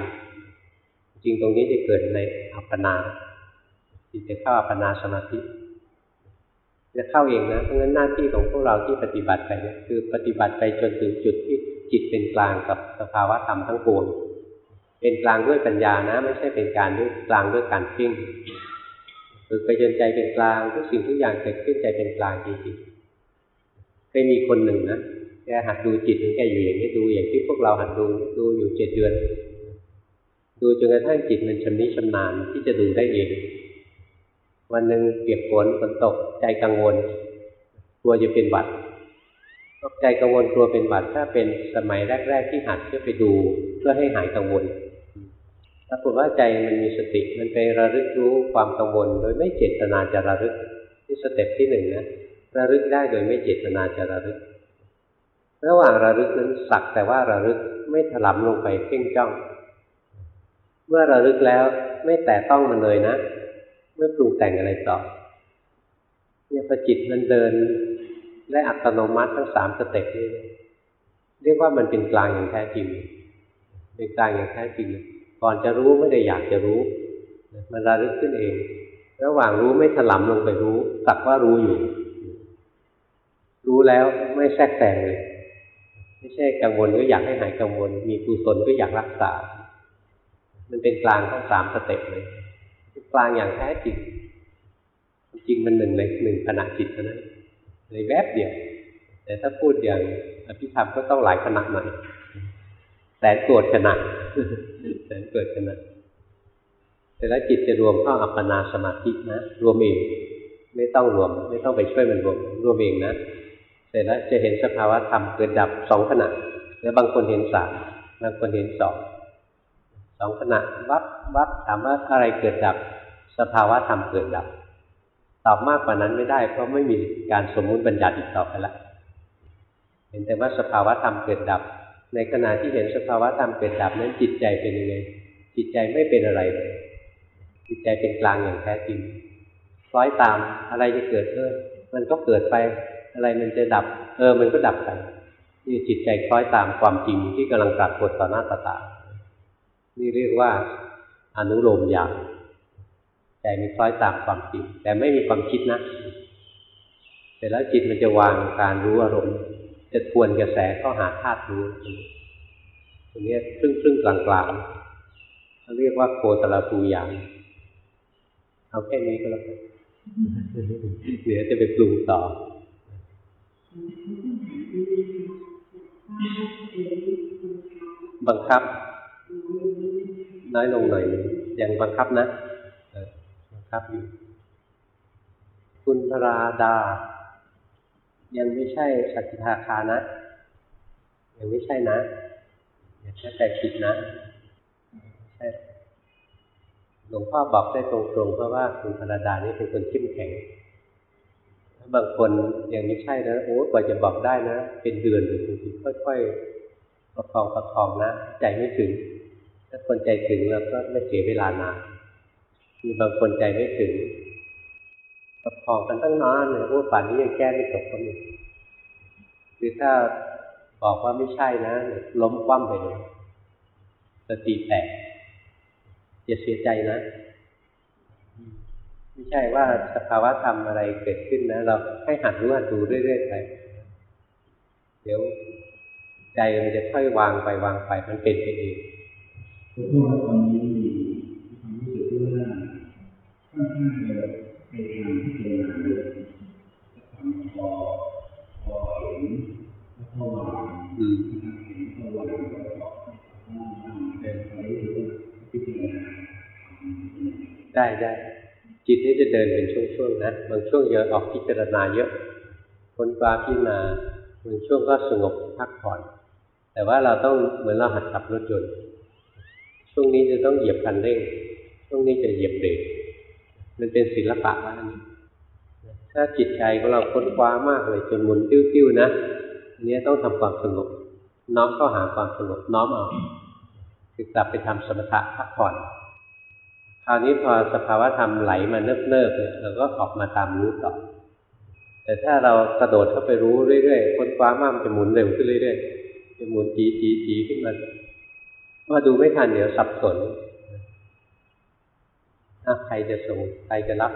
จริงตรงนี้จะเกิดในอัปปนาจิตจะเข้าอัปปนาสมาธิจะเข้าเองนะเพราะฉะนั้นหน้าที่ของพวกเราที่ปฏิบัติไปเนี่ยคือปฏิบัติไปจนถึงจุดที่จิตเป็นกลางกับสภาวะธรรมทั้งปวง เป็นกลางด้วยปัญญานะ ไม่ใช่เป็นการด้วยกลางด้วยการเพ่งฝึกไปจนใจเป็นกลางทุกสิ่งทุกอย่างเกิดขึ้นใจเป็นกลางจริงๆเคยมีคนหนึ่งนะแกหัดดูจิตของแกอยู่อย่างนี้ดูอย่างที่พวกเราหัดดูดูอยู่เจ็ดเดือน ดูจนกระทั่งจิตมันชำนิชำนาญที่จะดูได้เองวันหนึ่งเปียกฝนฝนตกใจกังวลกลัวจะเป็นหวัดใจกังวลกลัวเป็นหวัดถ้าเป็นสมัยแรก ๆ ที่หัดเพื่อไปดูเพื่อให้หายกังวล ปรากฏว่าใจมันมีสติมันไประลึกรู้ความกังวล โดยไม่เจตนาจะระลึกที่ step ที่หนึ่งนะระลึกได้โดยไม่เจตนาจะระลึก ระหว่างระลึกนั้นสักแต่ว่าระลึกไม่ถลำลงไปเพ่งจ้อง เมื่อระลึกแล้วไม่แตะต้องมันเลยนะ ไม่ปรุงแต่งอะไรต่อเนี่ยพอจิตมันเดินและอัตโนมัติทั้งสาม step นี้เรียกว่ามันเป็นกลางอย่างแท้จริงเป็นกลางอย่างแท้จริง ก่อนจะรู้ไม่ได้อยากจะรู้ มันระลึกขึ้นเอง ระหว่างรู้ไม่ถลำลงไปรู้สักว่ารู้อยู่ รู้แล้วไม่แทรกแต่งเลย ไม่ใช่กังวลก็อยากให้หายกังวล มีกุศลก็อยากรักษา มันเป็นกลางทั้งสามสเต็ปเลยกลางอย่างแท้จริง จริงมันหนึ่งในหนึ่งขณะจิตเท่านั้นในแวบเดียว แต่ถ้าพูดอย่างอภิธรรมก็ต้องหลายขณะหน่อย แสนตรวจขณะแสนเกิดขณะแต่แล้วจิตจะรวมเข้าอัปปนาสมาธินะ รวมเอง ไม่ต้องรวม ไม่ต้องไปช่วยมันรวม รวมเองนะเสร็จแล้วจะเห็นสภาวะธรรมเกิดดับสองขณะ แล้วบางคนเห็นสามบางคนเห็นสองสองขณะวับวับถามว่าอะไรเกิดดับ สภาวะธรรมเกิดดับ ตอบมากกว่านั้นไม่ได้ เพราะไม่มีการสมมุติบัญญัติอีกต่อไปละเห็นแต่ว่าสภาวะธรรมเกิดดับ ในขณะที่เห็นสภาวะธรรมเกิดดับนั้นจิตใจเป็นยังไง จิตใจไม่เป็นอะไรเลยจิตใจเป็นกลางอย่างแท้จริงคล้อยตามอะไรจะเกิดเออมันก็เกิดไป อะไรมันจะดับ เออ มันก็ดับไปนี่จิตใจคล้อยตามความจริงที่กำลังปรากฏต่อหน้าต่อตา นี่เรียกว่าอนุโลมญาณใจมันคล้อยตามความจริง แต่ไม่มีความคิดนะเสร็จแล้วจิตมันจะวางการรู้อารมณ์ จะทวนกระแสเข้าหาธาตุรู้ตรงนี้ครึ่งครึ่งกลางกลางเขาเรียกว่าโคตรภูยานเอาแค่นี้ก็แล้วกันเดี๋ยวจะไปปรุงต่อบังคับ น้อยลงหน่อยนึงยังบังคับนะบังคับอยู่ คุณพราดา ยังไม่ใช่สักิทาคานะ ยังไม่ใช่นะอย่าแค่แต่ผิดนะใช่หลวงพ่อบอกได้ตรงๆ เพราะว่าคุณพราดานี่เป็นคนเข้มแข็งบางคนยังไม่ใช่นะโอ้กว่าจะบอกได้นะ เป็นเดือนเลยบางทีค่อยๆประคองประคองนะ ใจไม่ถึง ถ้าคนใจถึงเราก็ไม่เสียเวลานานมีบางคนใจไม่ถึง ประคองกันตั้งนานเนี่ยว่าป่านนี้ยังแก้ไม่ตกก็มีคือถ้าบอกว่าไม่ใช่นะล้มคว่ำไปเลยสติแตกจะเสียใจนะ ไม่ใช่ว่าสภาวะธรรมอะไรเกิดขึ้นนะ เราให้หัดรู้หัดดูเรื่อยๆไปเดี๋ยวใจมันจะค่อยวางไปวางไปมันเป็นไปเองตอนนี้ความรู้สึกว่าค่อนข้างจะ ไปทางที่เป็นงานเลยทำพอพอเห็นแล้วก็วางอืมเห็นก็วางแล้วก็เป็นไปพิจารณาได้ได้จิตนี้จะเดินเป็นช่วงๆนะบางช่วงเยอะออกพิจารณาเยอะคนปลาพิจารณาบางช่วงก็สงบพักผ่อน แต่ว่าเราต้องเหมือนเราหัดขับรถยนต์ช่วงนี้จะต้องเหยียบคันเร่งช่วงนี้จะเหยียบเบรก มันเป็นศิลปะว่าถ้าถ้าจิตใจของเราค้นคว้ามากเลยจนหมุนติ้วๆนะอันนี้ต้องทำความสงบน้อมเข้าหาความสงบน้อมเอาคือกลับไปทำสมถะพักผ่อนคราวนี้พอสภาวะธรรมไหลมาเนิบๆเนี่ยเราก็ออกมาตามรู้ต่อแต่ถ้าเรากระโดดเข้าไปรู้เรื่อยๆค้นคว้ามากมันจะหมุนเร็วขึ้นเรื่อยๆจะหมุนจีจีจีขึ้นมาว่าดูไม่ทันเดี๋ยวสับสน ถ้าใครจะส่งใครจะรับ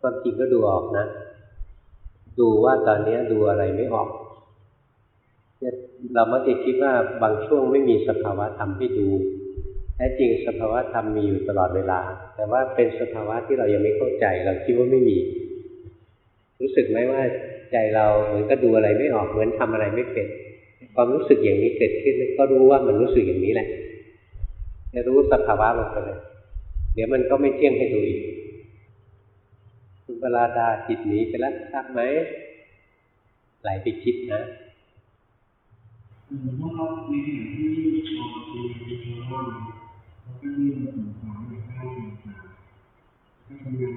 ความจริงก็ดูออกนะ ดูว่าตอนนี้ดูอะไรไม่ออกเนี่ยเรามักจะคิดว่าบางช่วงไม่มีสภาวะธรรมให้ดูแท้จริงสภาวะธรรมมีอยู่ตลอดเวลา แต่ว่าเป็นสภาวะที่เรายังไม่เข้าใจ เราคิดว่าไม่มี รู้สึกไหมว่า ใจเราเหมือนก็ดูอะไรไม่ออกเหมือนทำอะไรไม่เป็น ความรู้สึกอย่างนี้เกิดขึ้นก็รู้ว่ามันรู้สึกอย่างนี้แหละจะรู้สภาวะลงไปเลย เดี๋ยวมันก็ไม่เที่ยงให้ดูอีกคุณเวลาดาจิตหนีไปแล้วทราบไหมไหลไปคิดนะหลวงพ่อครับในขณะที่เราคุยกันในว่างเราก็มีสงสารในข้าวต่างๆก็ทำงาน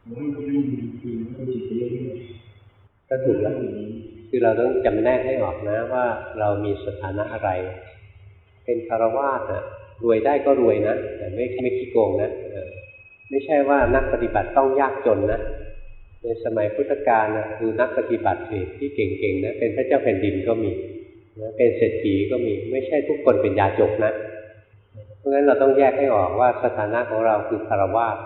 แต่ว่าไม่มีจริงก็จิตเยอะ ก็ถูกแล้วคือเราต้องจำแนกให้ออกนะว่าเรามีสถานะอะไร เป็นคารวาสอะรวยได้ก็รวยนะแต่ไม่ไม่ขี้โกงนะไม่ใช่ว่านักปฏิบัติต้องยากจนนะในสมัยพุทธกาลนะดูนักปฏิบัติสิที่เก่งๆนะเป็นพระเจ้าแผ่นดินก็มีนะเป็นเศรษฐีก็มีไม่ใช่ทุกคนเป็นยาจกนะ เพราะฉะนั้นเราต้องแยกให้ออกว่าสถานะของเราคือคารวาส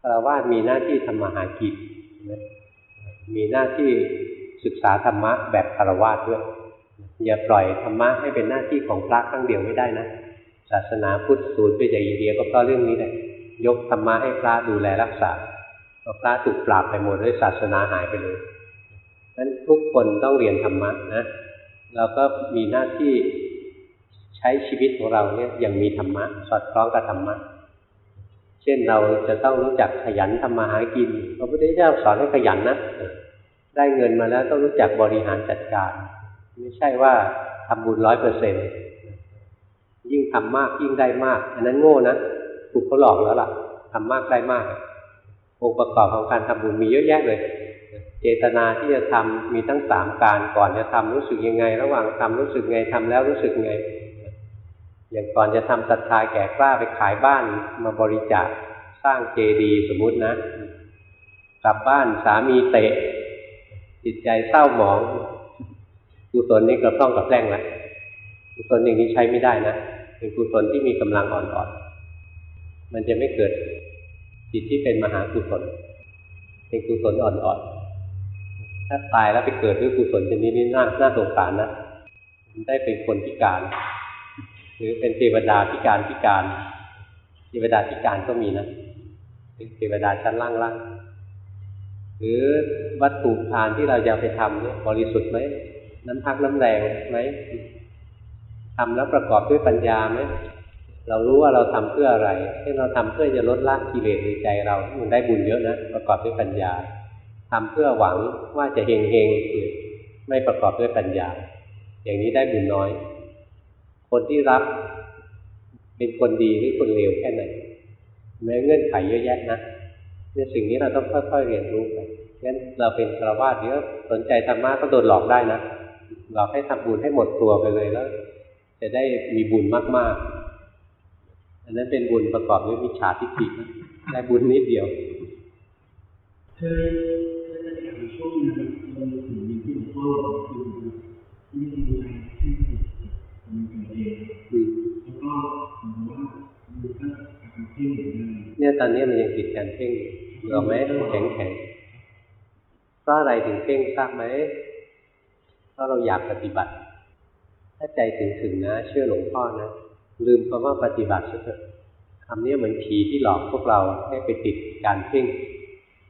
คารวาสมีหน้าที่ทำมาหากิน มีหน้าที่ศึกษาธรรมะแบบคารวะด้วย อย่าปล่อยธรรมะให้เป็นหน้าที่ของพระครั้งเดียวไม่ได้นะ ศาสนาพุทธสูญไปจากอินเดียก็เพราะเรื่องนี้แหละยกธรรมะให้พระดูแลรักษาพอพระถูกปราบไปหมดด้วยศาสนาหายไปเลยนั้นทุกคนต้องเรียนธรรมะนะเราก็มีหน้าที่ใช้ชีวิตของเราเนี่ยอย่างมีธรรมะสอดคล้องกับธรรมะ เช่นเราจะต้องรู้จักขยันทำมาหากินพระพุทธเจ้าสอนให้ขยันนะได้เงินมาแล้วต้องรู้จักบริหารจัดการ ไม่ใช่ว่าทำบุญร้อยเปอร์เซ็นยิ่งทำมากยิ่งได้มาก อันนั้นโง่นะถูกเขาหลอกแล้วล่ะทำมากได้มากองค์ประกอบของการทำบุญมีเยอะแยะเลยเจตนาที่จะทำมีตั้งสามการก่อนจะทำรู้สึกยังไง ระหว่างทำรู้สึกไงทำแล้วรู้สึกไง อย่างก่อนจะทำศรัทธาแก่กล้าไปขายบ้านมาบริจาคสร้างเจดีย์สมมุตินะ กลับบ้านสามีเตะ จิตใจเศร้าหมองกุศลนี่กระพร่องกับแกล้งละกุศลอย่างนี้ใช้ไม่ได้นะเป็นกุศลที่มีกำลังอ่อนๆมันจะไม่เกิดจิตที่เป็นมหากุศลเป็นกุศลอ่อนๆถ้าตายแล้วไปเกิดด้วยกุศลชนิดนี้น่าน่าสงสารนะได้เป็นคนพิการ หรือเป็นเทวดาพิการพิการเทวดาพิการก็มีนะเทวดาชั้นล่างๆหรือวัตถุทานที่เราจะไปทำเนี่ยบริสุทธิ์ไหมน้ำพักน้ำแรงไหมทำแล้วประกอบด้วยปัญญาไหมเรารู้ว่าเราทำเพื่ออะไรที่เราทำเพื่อจะลดละกิเลสในใจเรา มันได้บุญเยอะนะ ประกอบด้วยปัญญาทำเพื่อหวังว่าจะเฮงเฮงไม่ประกอบด้วยปัญญา อย่างนี้ได้บุญน้อย คนที่รับเป็นคนดีหรือคนเลวแค่ไหนแม้เงื่อนไขเยอะแยะนะเนี่ยสิ่งนี้เราต้องค่อยๆเรียนรู้ไปงั้นเราเป็นคราวาสเดี๋ยวสนใจธรรมะก็โดนหลอกได้นะหลอกให้ทำบุญให้หมดตัวไปเลยแล้ว จะได้มีบุญมากๆ อันนั้นเป็นบุญประกอบด้วยมิจฉาทิฏฐิได้บุญนิดเดียวคือช่วงนั้นเราถึงมีที่หลวงพ่อ เนี่ยตอนนี้มันยังติดการเพ่งอยู่เอไหมแข็งแข็งเพราะอะไรถึงเพ่งทราบไหมเพราะเราอยากปฏิบัติ ถ้าใจถึงถึงนะ เชื่อหลวงพ่อนะลืมคำว่าปฏิบัติเถอะคำนี้เหมือนผีที่หลอกพวกเราให้ไปติดการเพ่ง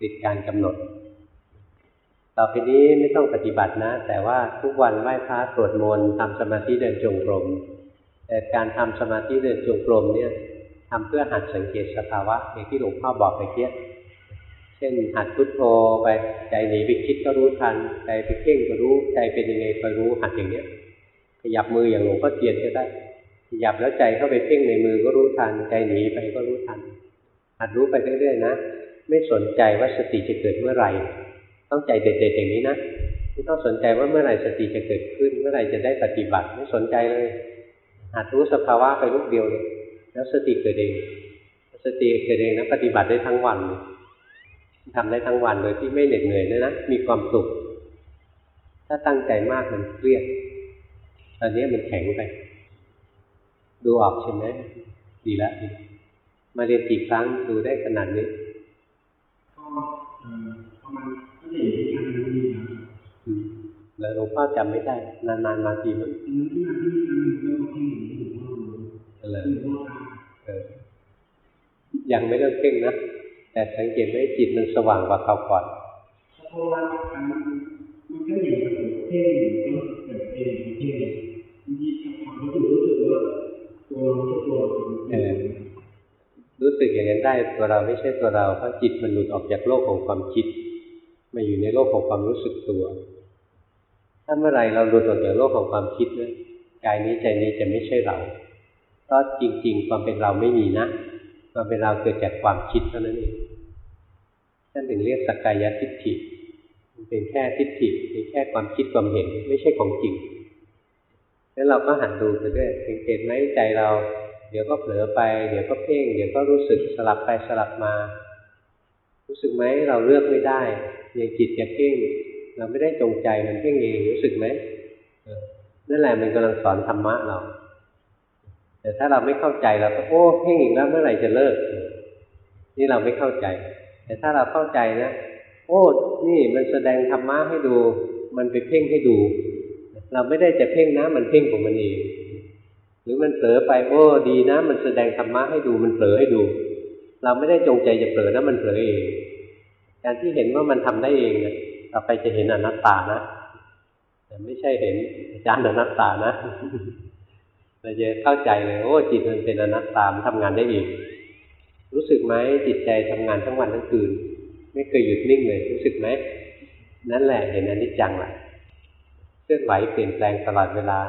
ติดการกำหนด ต่อไปนี้ไม่ต้องปฏิบัตินะ แต่ว่าทุกวันไหว้พระสวดมนต์ทำสมาธิเดินจงกรมแต่การทำสมาธิเดินจงกรมเนี่ย ทำเพื่อหัดสังเกตสภาวะอย่างที่หลวงพ่อบอกไปเกี้ยเช่นหัดพุทโธไปใจหนีไปคิดก็รู้ทัน ใจไปเพ่งก็รู้ใจเป็นยังไงก็รู้หัดอย่างเนี้ยขยับมืออย่างหลวงพ่อเทียนก็ได้ขยับแล้วใจเข้าไปเพ่งในมือก็รู้ทัน ใจหนีไปก็รู้ทัน หัดรู้ไปเรื่อยๆนะ ไม่สนใจว่าสติจะเกิดเมื่อไหร่ ต้องใจเด็ดๆอย่างนี้นะไม่ต้องสนใจว่าเมื่อไหร่สติจะเกิดขึ้น เมื่อไหร่จะได้ปฏิบัติไม่สนใจเลยหัดรู้สภาวะไปลูกเดียวเลย แล้วสติเกิดเองสติเกิดเองนะปฏิบัติได้ทั้งวันทำได้ทั้งวันโดยที่ไม่เหน็ดเหนื่อยเลยนะมีความสุข ถ้าตั้งใจมากมันเครียดตอนนี้มันแข็งไป ดูออกใช่ไหมดีแล้วมาเรียนกี่ครั้งดูได้ขนาดนี้ก็ประมาณก็จะอยู่ที่การดูนะแล้วหลวงพ่อจำไม่ได้ นานๆมาทีมั้งที่มาที่การดูแล้วที่หลวงพ่อรู้เลยยัง ไม่เริ่มเพ่งนะแต่สังเกตไหมจิตมันสว่างกว่าเขาก่อนเพราะว่ามันก็อยู่กับเพ่งก็เกิดเองเพ่งมีความรู้สึกรู้สึกว่าตัวเราตัวรู้สึกอย่างนั้นได้ตัวเราไม่ใช่ตัวเราเพราะจิตมันหลุดออกจากโลกของความคิดมาอยู่ในโลกของความรู้สึกตัว ถ้าเมื่อไรเราหลุดออกจากโลกของความคิดนะกายนี้ใจนี้จะไม่ใช่เราเพราะจริง ๆ ความเป็นเราไม่มีนะ ความเป็นเราเกิดจากความคิดเท่านั้นเองท่านถึงเรียกสกายทิฏฐิมันเป็นแค่ทิฏฐิเป็นแค่ความคิดความเห็น ไม่ใช่ของจริง แล้วเราก็หันดูไปด้วยสังเกตไหมใจเรา เดี๋ยวก็เผลอไป เดี๋ยวก็เพ่ง เดี๋ยวก็รู้สึกสลับไปสลับมา รู้สึกไหมเราเลือกไม่ได้อย่างจิตจะเพ่ง เราไม่ได้จงใจมันเพ่งเองรู้สึกไหมนั่นแหละมันกำลังสอนธรรมะเรา แต่ถ้าเราไม่เข้าใจเราก็โอ้เพ่งอีกแล้วเมื่อไหร่จะเลิก นี่เราไม่เข้าใจ แต่ถ้าเราเข้าใจนะโอ้นี่มันแสดงธรรมะให้ดู มันไปเพ่งให้ดู เราไม่ได้จะเพ่งนะ มันเพ่งของมันเองหรือมันเผลอไปโอ้ดีนะ มันแสดงธรรมะให้ดูมันเผลอให้ดู เราไม่ได้จงใจจะเผลอนะมันเผลอเอง การที่เห็นว่ามันทำได้เองเนี่ยต่อไปจะเห็นอนัตตานะแต่ไม่ใช่เห็นอาจารย์อนัตตานะ เราจะเข้าใจเลยโอ้จิตมันเป็นอนัตตามทำงานได้เองรู้สึกไหมจิตใจทำงานทั้งวันทั้งคืน ไม่เคยหยุดนิ่งเลย รู้สึกไหมนั่นแหละเห็นอนิจจังแหละเคลื่อนไหวเปลี่ยนแปลงตลอดเวลา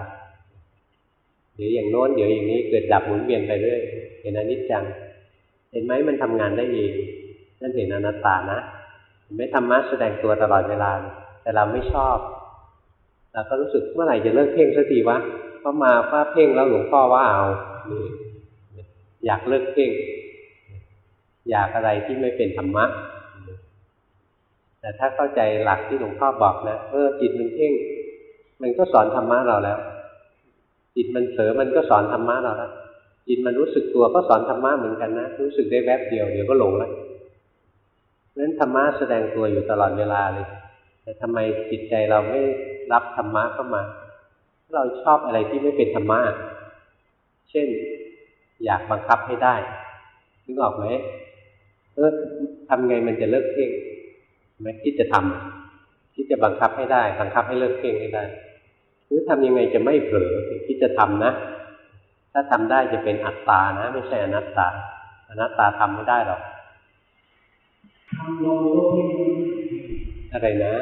เดี๋ยวอย่างโน้นเดี๋ยวอย่างนี้เกิดดับหมุนเวียนไปเรื่อยเห็นอนิจจัง เห็นไหมมันทำงานได้เองนั่นเห็นอนัตตานะเห็นไหมธรรมะแสดงตัวตลอดเวลา แต่เราไม่ชอบเราก็รู้สึกเมื่อไหร่จะเลิกเพ่งสักทีวะ เพรามาฟ้าเพ่งแล้วหลวงพ่อว่าเอาอยากเลิกเพ่ง อยากอะไรที่ไม่เป็นธรรมะ แต่ถ้าเข้าใจหลักที่หลวงพ่อบอกนะเออจิตมันเพ่ง มันก็สอนธรรมะเราแล้ว จิตมันเผลอมันก็สอนธรรมะเราแล้วจิตมันรู้สึกตัวก็สอนธรรมะเหมือนกันนะ รู้สึกได้แวบเดียวเดี๋ยวก็หลงแล้วนั้นธรรมะแสดงตัวอยู่ตลอดเวลาเลย แต่ทำไมจิตใจเราไม่รับธรรมะเข้ามา เราชอบอะไรที่ไม่เป็นธรรมะเช่น อยากบังคับให้ได้นึกออกไหมเออทำไงมันจะเลิกเพ่งไหมคิดจะทำคิดจะบังคับให้ได้ บังคับให้เลิกเพ่งให้ได้ หรือทำยังไงจะไม่เผลอคิดจะทำนะ ถ้าทำได้จะเป็นอัตตานะ ไม่ใช่อนัตตา อนัตตาทำไม่ได้หรอกทำโลกอะไรนะ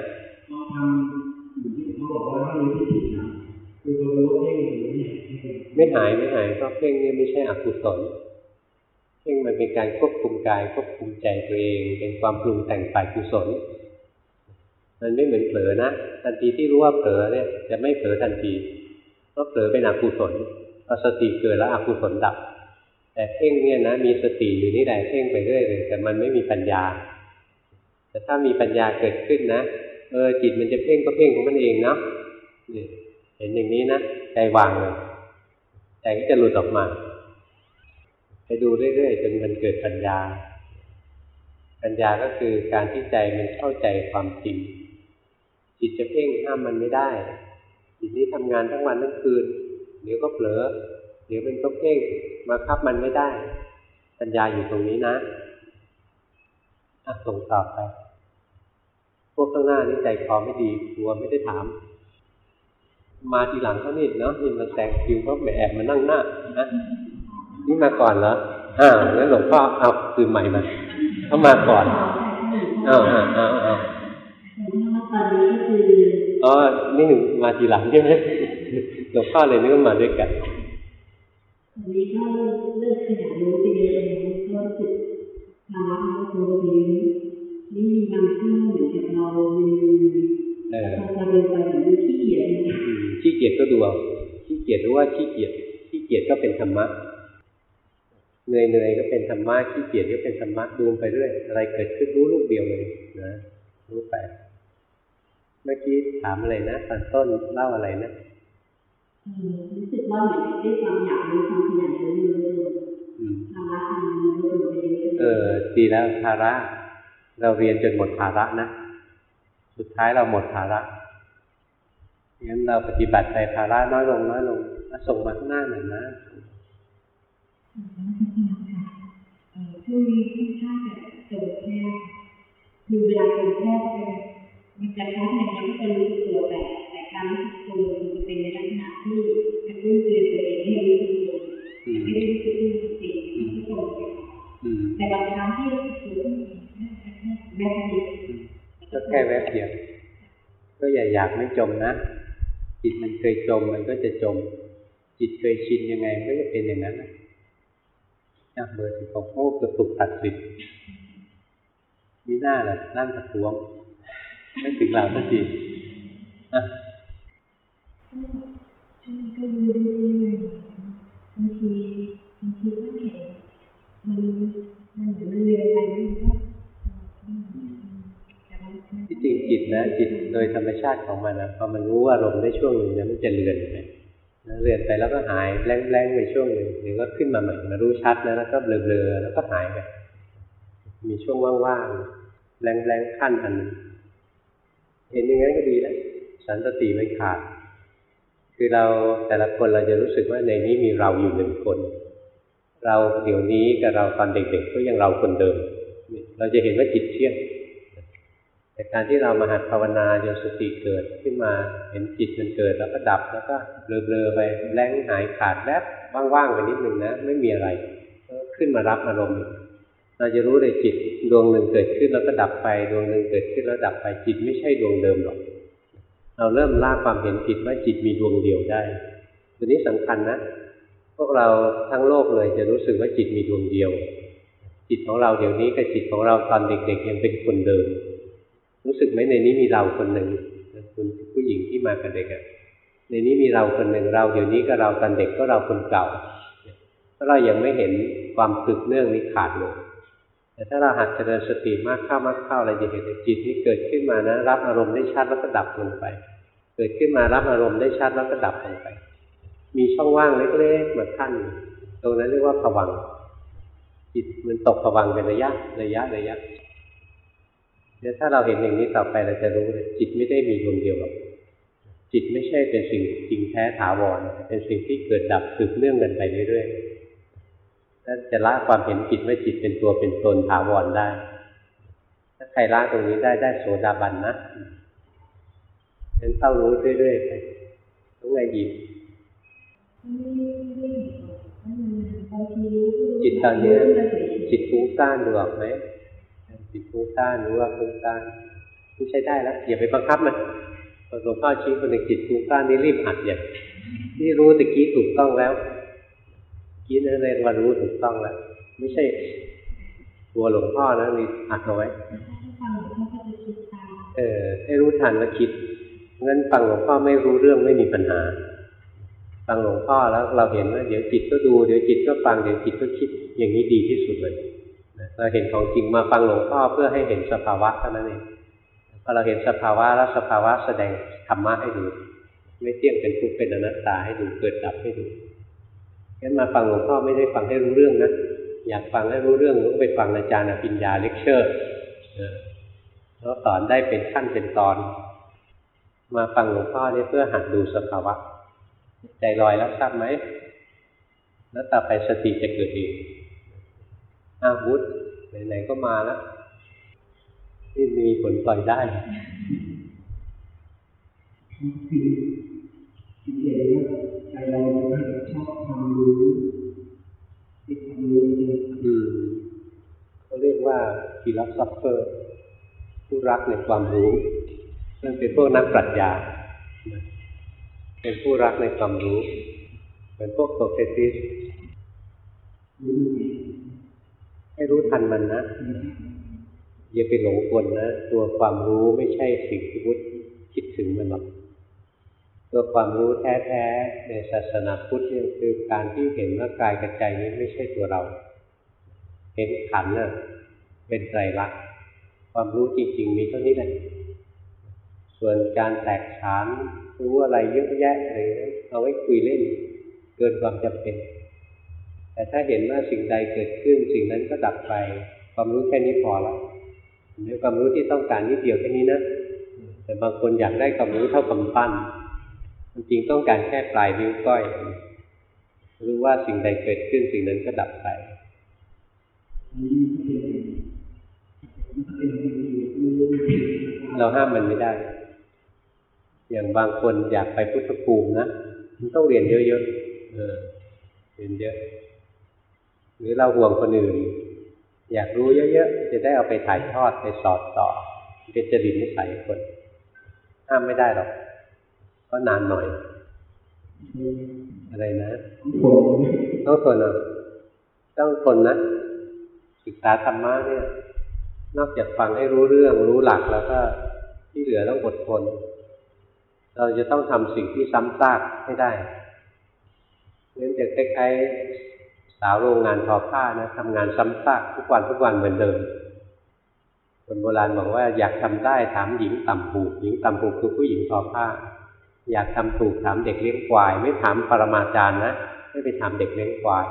เราทำอยู่ที่เขาบอกว่าให้รู้ที่ ไม่หายไม่หายเพราะเพ่งนี่ไม่ใช่อกุศลเพ่งมันเป็นการควบคุมกายควบคุมใจตัวเอง เป็นความปรุงแต่งฝ่ายกุศล มันไม่เหมือนเผลอนะทันทีที่รู้ว่าเผลอเนี่ยจะไม่เผลอทันทีเพราะเผลอเป็นอกุศลพอสติเกิดแล้วอกุศลดับ แต่เพ่งเนี่ยนะมีสติอยู่นี่แหละเพ่งไปเรื่อยเลยแต่มันไม่มีปัญญา แต่ถ้ามีปัญญาเกิดขึ้นนะเออจิตมันจะเพ่งก็เพ่งของมันเองเนาะ เห็นอย่างนี้นะใจวางเลยใจก็จะหลุดออกมา ไปดูเรื่อยๆจนมันเกิดปัญญา ปัญญาก็คือการที่ใจมันเข้าใจความจริง จิตจะเพ่งห้ามมันไม่ได้ จิตนี้ทำงานทั้งวันทั้งคืน เดี๋ยวก็เผลอ เดี๋ยวมันก็เพ่งมาคับมันไม่ได้ ปัญญาอยู่ตรงนี้นะอะส่งต่อไป พวกข้างหน้านี่ใจคอไม่ดีกลัวไม่ได้ถาม มาทีหลังเขานี่เนาะนี่มาแซงคิวเขาไปแอบมานั่งหน้านะนี่มาก่อนเหรออ้าวแล้วหลวงพ่อเอาคือใหม่มาเขามาก่อนอ้าวอ้าวอ้าวอ้าวอนี่มาทีหลังใช่ไหมหลวงพ่อเลยนึกว่ามาด้วยกันวันนี้ก็เลิกขยันรู้ไปเยอะเลยก็รู้สึกภาระมันก็ตัวไปเยอะนี่มีบางช่วงเหมือนกับเรามี เออพอเดินไปเหมือนมีขี้เกียจเลยอืมขี้เกียจก็ดูเอาขี้เกียจรู้ว่าขี้เกียจขี้เกียจก็เป็นธรรมะเหนื่อยเหนื่อยๆก็เป็นธรรมะขี้เกียจก็เป็นธรรมะดูไปเรื่อยอะไรเกิดขึ้นรู้ลูกเดียวเลยนะรู้ไปเมื่อกี้ถามอะไรนะตอนต้นเล่าอะไรนะเออรู้สึกว่าเหมือนกับด้วยความอยากรู้ความขยันรู้เยอะอืมภาระมันเยอะไปเยอะเออดีแล้วภาระ เราเรียนจนหมดภาระนะ สุดท้ายเราหมดภาระงั้นเราปฏิบัติไปภาระน้อยลงน้อยลงแล้วส่งมาข้างหน้าหน่อยนะเอ่อช่วงนี้ค่อนข้าจะจมแคบคือเวลาจมแคบไปมันจะท้องอย่างนี้ก็จะรู้ตัวแต่แต่การรู้สึกตัวมันจะเป็นในลักษณะที่กระตุ้นเตือนตัวเองให้รู้สึกตัวไม่ได้รู้สึกตัวจริงๆมันก็จมไปอืมแต่บางครั้งที่รู้สึกตัวก็มีแม่ดี ก็แค่แวบเดียวก็อย่าอยากไม่จมนะ จิตมันเคยจมมันก็จะจม จิตเคยชินยังไงมันก็จะเป็นอย่างนั้นนะเบอร์สิบหกโอ้กระตุกตัดสิทธิ์มีหน้าแหละนั่งตะทวง ไม่ถึงเราสักทีอะก็รู้เรื่อยๆบางทีบางทีก็เห็นมันมันเหมือนมันเลือนไปมันก็แต่บาง ที่จริงจิตนะจิตโดยธรรมชาติของมันนะพอมันรู้อารมณ์ได้ช่วงหนึ่งนะมันจะเลือนไปเลือนไปแล้วก็หายแรงๆไปช่วงหนึ่งเดี๋ยวก็ขึ้นมาใหม่มารู้ชัดนะแล้วก็เบลอๆแล้วก็หายไปมีช่วงว่างๆแรงๆขั้นอันนึงเห็นอย่างนั้นก็ดีแล้วสันตติไม่ขาด คือเราแต่ละคนเราจะรู้สึกว่าในนี้มีเราอยู่หนึ่งคน เราเดี๋ยวนี้กับเราตอนเด็กๆก็ยังเราคนเดิม เราจะเห็นว่าจิตเที่ยง แต่การที่เรามาหัดภาวนาจนสติเกิดขึ้นมาเห็นจิตมันเกิดแล้วก็ดับแล้วก็เบลอๆไปแรงหายขาดแวบว่างๆไปนิดนึงนะไม่มีอะไรก็ขึ้นมารับอารมณ์เราจะรู้เลยจิตดวงหนึ่งเกิดขึ้นแล้วก็ดับไปดวงหนึ่งเกิดขึ้นแล้วดับไปจิตไม่ใช่ดวงเดิมหรอกเราเริ่มละความเห็นผิดว่าจิตมีดวงเดียวได้ตัวนี้สำคัญนะ พวกเราทั้งโลกเลยจะรู้สึกว่าจิตมีดวงเดียว จิตของเราเดี๋ยวนี้กับจิตของเราตอนเด็กๆยังเป็นคนเดิม รู้สึกไหมในนี้มีเราคนหนึ่งคุณผู้หญิงที่มากับเด็กอะในนี้มีเราคนหนึ่งเราเดี๋ยวนี้ก็เราตอนเด็กก็เราคนเก่าเพราเรายังไม่เห็นความตึกเนื่องนี้ขาดลงแต่ถ้าเราหัดเจริญสติมากเข้ามากเข้าเราจะเห็นจิตนี้เกิดขึ้นมานะ รับอารมณ์ได้ชัดแล้วก็ดับลงไป เกิดขึ้นมารับอารมณ์ได้ชัดแล้วก็ดับลงไป มีช่องว่างเล็กๆมาขั้นตรงนั้นเรียกว่าผวังจิตมันตกผวังเป็นระยะระยะระยะ เดี๋ยวถ้าเราเห็นอย่างนี้ต่อไปเราจะรู้เลยจิตไม่ได้มีดวงเดียวหรอกจิตไม่ใช่เป็นสิ่งจริงแท้ถาวร เป็นสิ่งที่เกิดดับสืบเนื่องกันไปเรื่อยๆถ้าจะละความเห็นผิดว่าจิตเป็นตัวเป็นตนถาวรได้ ถ้าใครละตรงนี้ได้ได้โสดาบันนะเป็นเต้ารู้เรื่อยๆไปต้องไงดีจิตตอนนี้จิตฟุ้งซ่านดูออกไหม จิตฟุ้งซ่านรู้ว่าฟุ้งซ่านไม่ใช่ได้แล้วอย่าไปบังคับมันพอหลวงพ่อชี้คนหนึ่งจิตฟุ้งซ่านนี่รีบหัดอย่างนี่รู้ตะกี้ถูกต้องแล้วกี้นั่นเรียกว่ารู้ถูกต้องแล้วไม่ใช่ตัวหลวงพ่อนะมีอัดเอาไว้เออให้รู้ทันแล้วคิดงั้นฟังหลวงพ่อไม่รู้เรื่องไม่มีปัญหาฟังหลวงพ่อแล้วเราเห็นว่าเดี๋ยวจิตก็ดูเดี๋ยวจิตก็ฟังเดี๋ยวจิตก็คิดอย่างนี้ดีที่สุดเลยนะ เราเห็นของจริงมาฟังหลวงพ่อเพื่อให้เห็นสภาวะเท่านั้นเองพอเราเห็นสภาวะแล้วสภาวะแสดงธรรมะให้ดู ไม่เที่ยงเป็นทุกข์เป็นอนัตตาให้ดูเกิดดับให้ดูงั้นมาฟังหลวงพ่อไม่ได้ฟังให้รู้เรื่องนะอยากฟังให้รู้เรื่องก็ไปฟังอาจารย์อภิญญาเลคเชอร์แล้วสอนได้เป็นขั้นเป็นตอน มาฟังหลวงพ่อนี่เพื่อหัดดูสภาวะ ใจลอยแล้วทราบไหม แล้วต่อไปสติจะเกิดเองอาววุฒ ไหนๆก็มาแล้วนี่มีผลปล่อยได้คือคือเห็นว่าใจเราชอบความรู้ที่ความรู้เองอืมเขาเรียกว่า philosopher ผู้รักในความรู้นั่นเป็นพวกนักปรัชญาเป็นผู้รักในความรู้ เป็นพวกโสเฟติสรู้ไหม ให้รู้ทันมันนะอย่าไปหลงกลนะ ตัวความรู้ไม่ใช่สิ่งที่พุทธคิดถึงมันหรอกตัวความรู้แท้ๆในศาสนาพุทธเนี่ยคือการที่เห็นว่ากายกับใจนี้ไม่ใช่ตัวเรา เห็นขันธ์น่ะเป็นไตรลักษณ์ความรู้จริง ๆ มีเท่านี้แหละส่วนการแตกฉานรู้อะไรเยอะแยะอะไรนั้นเอาไว้คุยเล่น เกินความจำเป็น แต่ถ้าเห็นว่าสิ่งใดเกิดขึ้น สิ่งนั้นก็ดับไป ความรู้แค่นี้พอแล้วในความรู้ที่ต้องการนิดเดียวแค่นี้นะแต่บางคนอยากได้ความรู้เท่ากำปั้นจริงต้องการแค่ปลายนิ้วก้อย รู้ว่าสิ่งใดเกิดขึ้นสิ่งนั้นก็ดับไปเป็นมันเป็นรู้เราห้ามมันไม่ได้ อย่างบางคนอยากไปพุทธภูมินะมันต้องเรียนเยอะๆเออเรียนเยอะ หรือเราห่วงคนอื่น อยากรู้เยอะๆ จะได้เอาไปถ่ายทอดไปสอนต่อ เป็นจริตนิสัยคน ห้ามไม่ได้หรอกก็นานหน่อย อะไรนะต้องทนอะต้องทนนะศึกษาธรรมะเนี่ย นอกจากฟังให้รู้เรื่องรู้หลักแล้วก็ที่เหลือต้องอดทนเราจะต้องทำสิ่งที่ซ้ำซากให้ได้งั้นจะคล้ายๆ สาวโรงงานทอผ้านะทำงานซ้ำซากทุกวันทุกวันเหมือนเดิม คนโบราณบอกว่าอยากทำได้ถามหญิงต่ำผูกหญิงต่ำผูกคือผู้หญิงทอผ้า อยากทำถูกถามเด็กเลี้ยงควาย ไม่ถามปรมาจารย์นะไม่ไปถามเด็กเลี้ยงควาย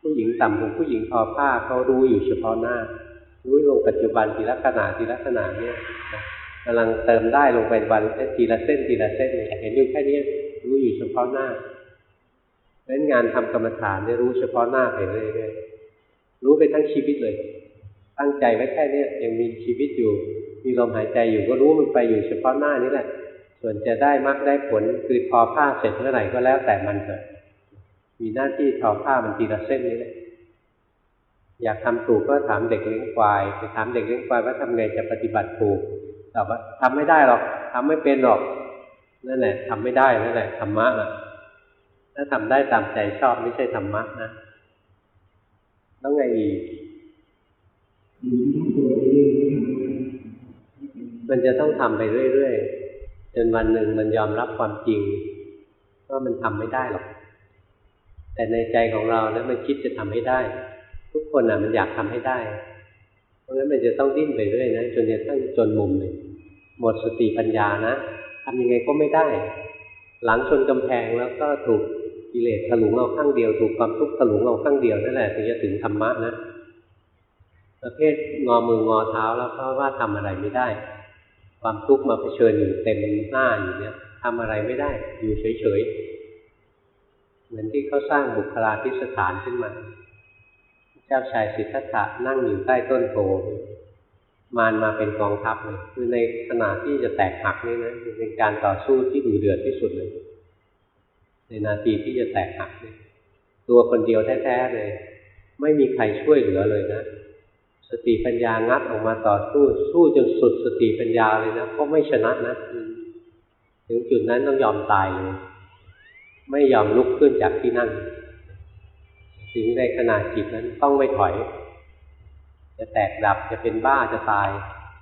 ผู้หญิงต่ำผูกผู้หญิงทอผ้าเขารู้อยู่เฉพาะหน้ารู้ลงปัจจุบันทีละขณะทีละขณะเนี่ยกำลังเติมได้ลงไปวันทีละเส้นทีละเส้นเห็นอยู่แค่นี้รู้อยู่เฉพาะหน้า ราะฉะนั้นงานทำกรรมฐานเนี่ยรู้เฉพาะหน้าไปเรื่อยๆรู้ไปทั้งชีวิตเลย ตั้งใจไว้แค่เนี้ยยังมีชีวิตอยู่ มีลมหายใจอยู่ก็รู้มันไปอยู่เฉพาะหน้านี่แหละ ส่วนจะได้มรรคได้ผลคือทอผ้าเสร็จเมื่อไหร่ก็แล้วแต่มันเถอะมีหน้าที่ทอผ้ามันทีละเส้นนี้แหละอยากทำถูกก็ถามเด็กเลี้ยงควายไปถามเด็กเลี้ยงควายว่าทำไงจะปฏิบัติถูกตอบว่าทำไม่ได้หรอกทำไม่เป็นหรอกนั่นแหละทำไม่ได้นั่นแหละธรรมะน่ะ ถ้าทำได้ตามใจชอบไม่ใช่ธรรมะนะต้องไงอีกมันจะต้องทำไปเรื่อยๆจนวันหนึ่งมันยอมรับความจริงว่ามันทำไม่ได้หรอก แต่ในใจของเรานะมันคิดจะทำให้ได้ ทุกคนอะมันอยากทำให้ได้ เพราะงั้นมันจะต้องดิ้นไปเรื่อยนะจนจะต้องจนมุมเลยหมดสติปัญญานะทำยังไงก็ไม่ได้ หลังชนกำแพงแล้วก็ถูก กิเลสถลุงเอาข้างเดียวถูกความทุกข์ถลุงเอาข้างเดียวนั่นแหละถึงจะถึงธรรมะนะประเภทงอมืองอเท้าแล้วเพราะว่าทำอะไรไม่ได้ ความทุกข์มาเผชิญอยู่เต็มหน้าอยู่เนี่ยทำอะไรไม่ได้ อยู่เฉยๆเหมือนที่เขาสร้างบุคลาธิสถานขึ้นมา เจ้าชายสิทธัตถะนั่งอยู่ใต้ต้นโพมารมาเป็นกองทัพเลยคือในขณะที่จะแตกหักนี่นะเป็นการต่อสู้ที่ดุเดือดที่สุดเลย ในนาทีที่จะแตกหักเนี่ยตัวคนเดียวแท้ๆเลย ไม่มีใครช่วยเหลือเลยนะสติปัญญางัดออกมาต่อสู้สู้จนสุดสติปัญญาเลยนะก็ไม่ชนะนะถึงจุดนั้นต้องยอมตายเลย ไม่ยอมลุกขึ้นจากที่นั่ง ถึงในขณะจิตนั้นต้องไม่ถอย จะแตกดับจะเป็นบ้าจะตาย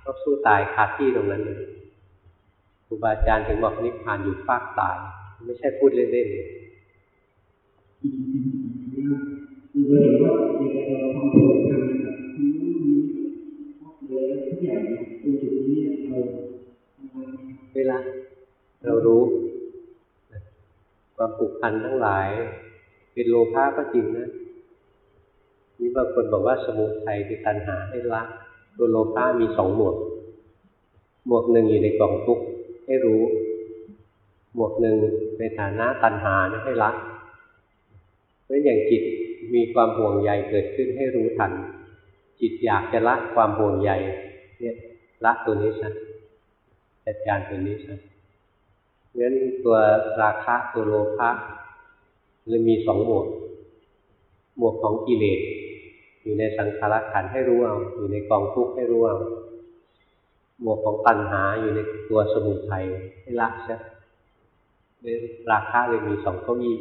ก็สู้ตายคาที่ตรงนั้นเลยครูบาอาจารย์ถึงบอกนิพพานอยู่ฟากตาย ไม่ใช่พูดเล่นๆคือเราเห็นว่าเราทำถูกทำแบบนี้นี้เลยทุกอย่างตรงจุดนี้เราเวลาเรารู้ความผูกพันทั้งหลาย เป็นโลภะก็จริงนะนี่บางคนบอกว่าสมุทัยคือตัณหาให้ละตัวโลภะมีสองหมวก หมวกหนึ่งอยู่ในกล่องทุกข์ให้รู้ หมวกหนึ่งในฐานะตัณหาให้ละเพราะอย่างจิตมีความห่วงใยเกิดขึ้นให้รู้ทัน จิตอยากจะละความห่วงใยเนี่ยละตัวนี้ซะจัดการตัวนี้ซะงั้นตัวราคะตัวโลภะเลยมีสองหมวกหมวกของกิเลสอยู่ในสังขารขันให้รู้เอาอยู่ในกองทุกข์ให้รู้เอาหมวกของตัณหาอยู่ในตัวสมุทัยให้ละซะเนี่ย ราคะเลยมีสองเก้าอี้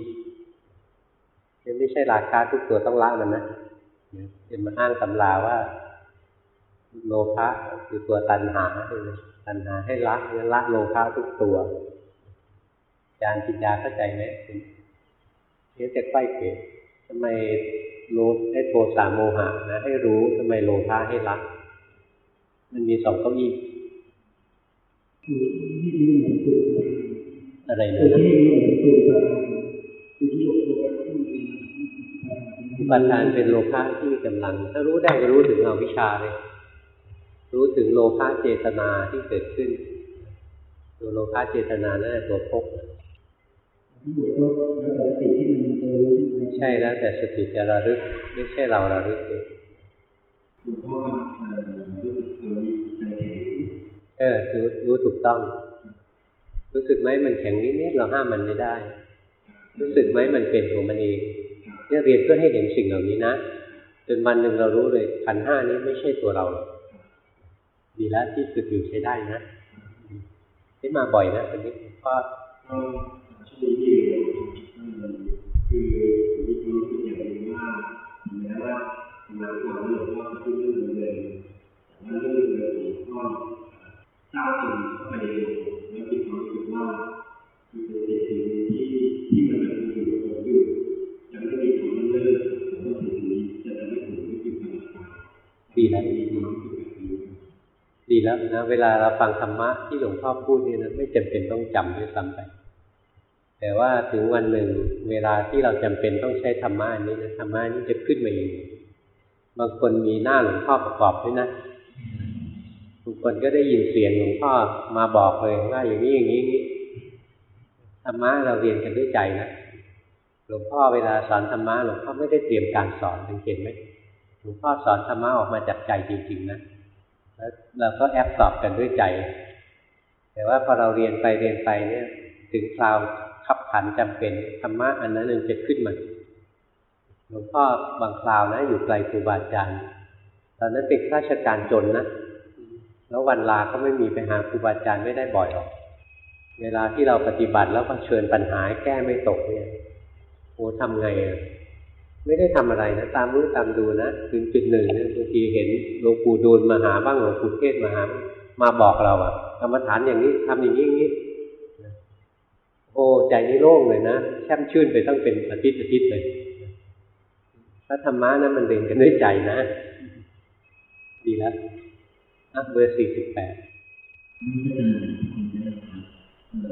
ไม่ใช่ราคาทุกตัวต้องละมันนะเป็นมาอ้างตำราว่า โลภะคือตัวตัณหาเลยตัณหาให้ละเนี่ยละโลภะทุกตัวอาจารย์ปิญญาเข้าใจไหมเนี่ยจะใกล้เกศทำไมโลให้โทสะโมหะนะให้รู้ทำไมโลภะให้ละมันมีสองเก้าอี้ อที่นี่เหมือนตัวอะไรตันะวที่นี่เหมือนตัวคือที่หลบหลบที่มันอุปทานเป็นโลภะที่มีกำลัง ถ้ารู้ได้ก็รู้ถึงเอาวิชาเลย รู้ถึงโลภะเจตนาที่เกิดขึ้นตัวโลภะเจตนานั่นแหละตัวพกที่หลบก็แล้วแต่สิ่งที่มันเจอที่มันใช่แล้วแต่สติจะระลึก ไม่ใช่เราระลึกเองหลวงพ่อเอ่อรู้สึกเราใจแข็งเออรู้รู้ถูกต้อง รู้สึกไหมมันแข็งนิดๆเราห้ามมันไม่ได้ รู้สึกไหมมันเป็นของมันเองเนี่ยเรียนเพื่อให้เห็นสิ่งเหล่านี้นะจนวันหนึ่งเรารู้เลยขันห้านี้ไม่ใช่ตัวเรา ดีแล้วที่ฝึกอยู่ใช้ได้นะที่มาบ่อยนะวันนี้ก็ช่วงที่เอ่คือผมมีความรู้สึกอย่างหนึ่งว่าถึงแม้ว่าสมัยก่อนหลวงพ่อจะพูดเรื่องเดิมๆแต่ว่าเรื่องเดิมๆผมก็ทราบจนไปเองแล้วมีค ว่าเป็นสิ่งที่ที่มันแบบอยู่กับผมอยู่ยังไม่มีคว่าเลิกแต่ว่าสิ่งนี้จะทำให้ผมรู้สึกตลอดไปดีแล้วมีความรู้สึกแบบนี้ดีแล้วนะเวลาเราฟังธรรมะที่หลวงพ่อพูดเนี่ยนะไม่จำเป็นต้องจำด้วยซ้ำไปแต่ว่าถึงวันหนึ่งเวลาที่เราจำเป็นต้องใช้ธรรมะอันนี้นะธรรมะนนี้จะขึ้นมาเองบางคนมีหน้าหลวงพ่อประกอบด้วยนะบางคนก็ได้ยินเสียงหลวงพ่อมาบอกเลยว่าอย่างนี้อย่างนี้อย่างนี้ ธรรมะเราเรียนกันด้วยใจนะหลวงพ่อเวลาสอนธรรมะหลวงพ่อไม่ได้เตรียมการสอนสังเกตไหมหลวงพ่อสอนธรรมะออกมาจากใจจริงๆนะแล้วเราก็แอบสอบกันด้วยใจ แต่ว่าพอเราเรียนไปเรียนไปเนี่ย ถึงคราวขับขันจำเป็นธรรมะอันนั้นหนึ่งจะขึ้นมาหลวงพ่อบางคราวนะ อยู่ไกลครูบาอาจารย์ตอนนั้นเป็นข้าราชการจนนะแล้ววันลาก็ไม่มีไปหาครูบาอาจารย์ไม่ได้บ่อยหรอก เวลาที่เราปฏิบัติแล้วก็เชิญปัญหาแก้ไม่ตกเนี่ยโอ้ทำไงอะไม่ได้ทำอะไรนะ ตามรู้ตามดูนะถึงจุดหนึ่งเนี่ยบางทีเห็นหลวงปู่ดูลมาหาบ้างหลวงปู่เทศมาหา มาบอกเราอะกรรมฐานอย่างนี้ทำอย่างนี้นี้โอ้ใจนี่โล่งเลยนะแช่มชื่นไปตั้งเป็นอาทิตย์อาทิตย์เลยพระธรรมะนะมันเด่นกันด้วยใจนะ ดีแล้วอะเบอร์สี่สิบแปด คือ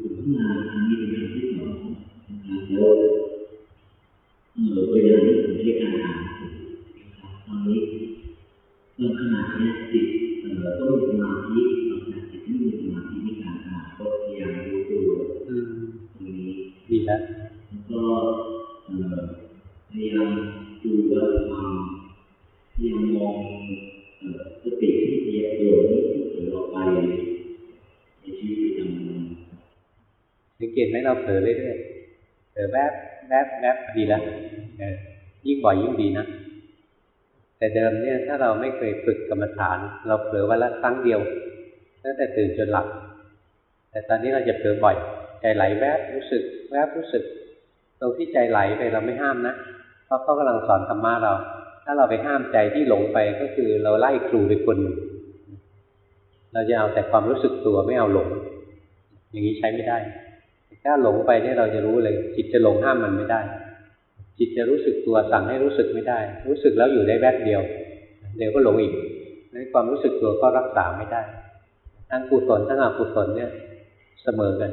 มขึ้นาครั้งนี้เป็นครั้งที่สองนะครับแล้วเออเวลาที่ผมใช้การอ่านนะครับตอนนี้เมื่อขนาดนี้จิตเอ่อต้องมีสมาธิตอนนี้จิตไม่มีสมาธิในการอ่านก็พยายามดูตัวตรงนี้ดีแล้วแล้วก็เอ่อพยายามดูว่าความพยายามมองเอ่อสติที่เดียวเดิมที่เกิดออกไปในชีวิตประจำวัน สังเกตไหมเราเผลอเรื่อยๆเผลอแวบแวบแวบดีแล้วยิ่งบ่อยยิ่งดีนะแต่เดิมเนี่ยถ้าเราไม่เคยฝึกกรรมฐาน เราเผลอวันละครั้งเดียวตั้งแต่ตื่นจนหลับแต่ตอนนี้เราจะเผลอบ่อย ใจไหลแวบรู้สึก แวบรู้สึก ตรงที่ใจไหลไปเราไม่ห้ามนะเพราะเขากำลังสอนธรรมะเรา ถ้าเราไปห้ามใจที่หลงไปก็คือเราไล่ครูไปคนหนึ่งเราจะเอาแต่ความรู้สึกตัวไม่เอาหลง อย่างนี้ใช้ไม่ได้ ถ้าหลงไปเนี่ยเราจะรู้เลย จิตจะหลงห้ามมันไม่ได้ จิตจะรู้สึกตัวสั่งให้รู้สึกไม่ได้ รู้สึกแล้วอยู่ได้แวบเดียวเดี๋ยวก็หลงอีกในความรู้สึกตัวก็รักษาไม่ได้ ทั้งกุศลทั้งอกุศลเนี่ย เสมอกัน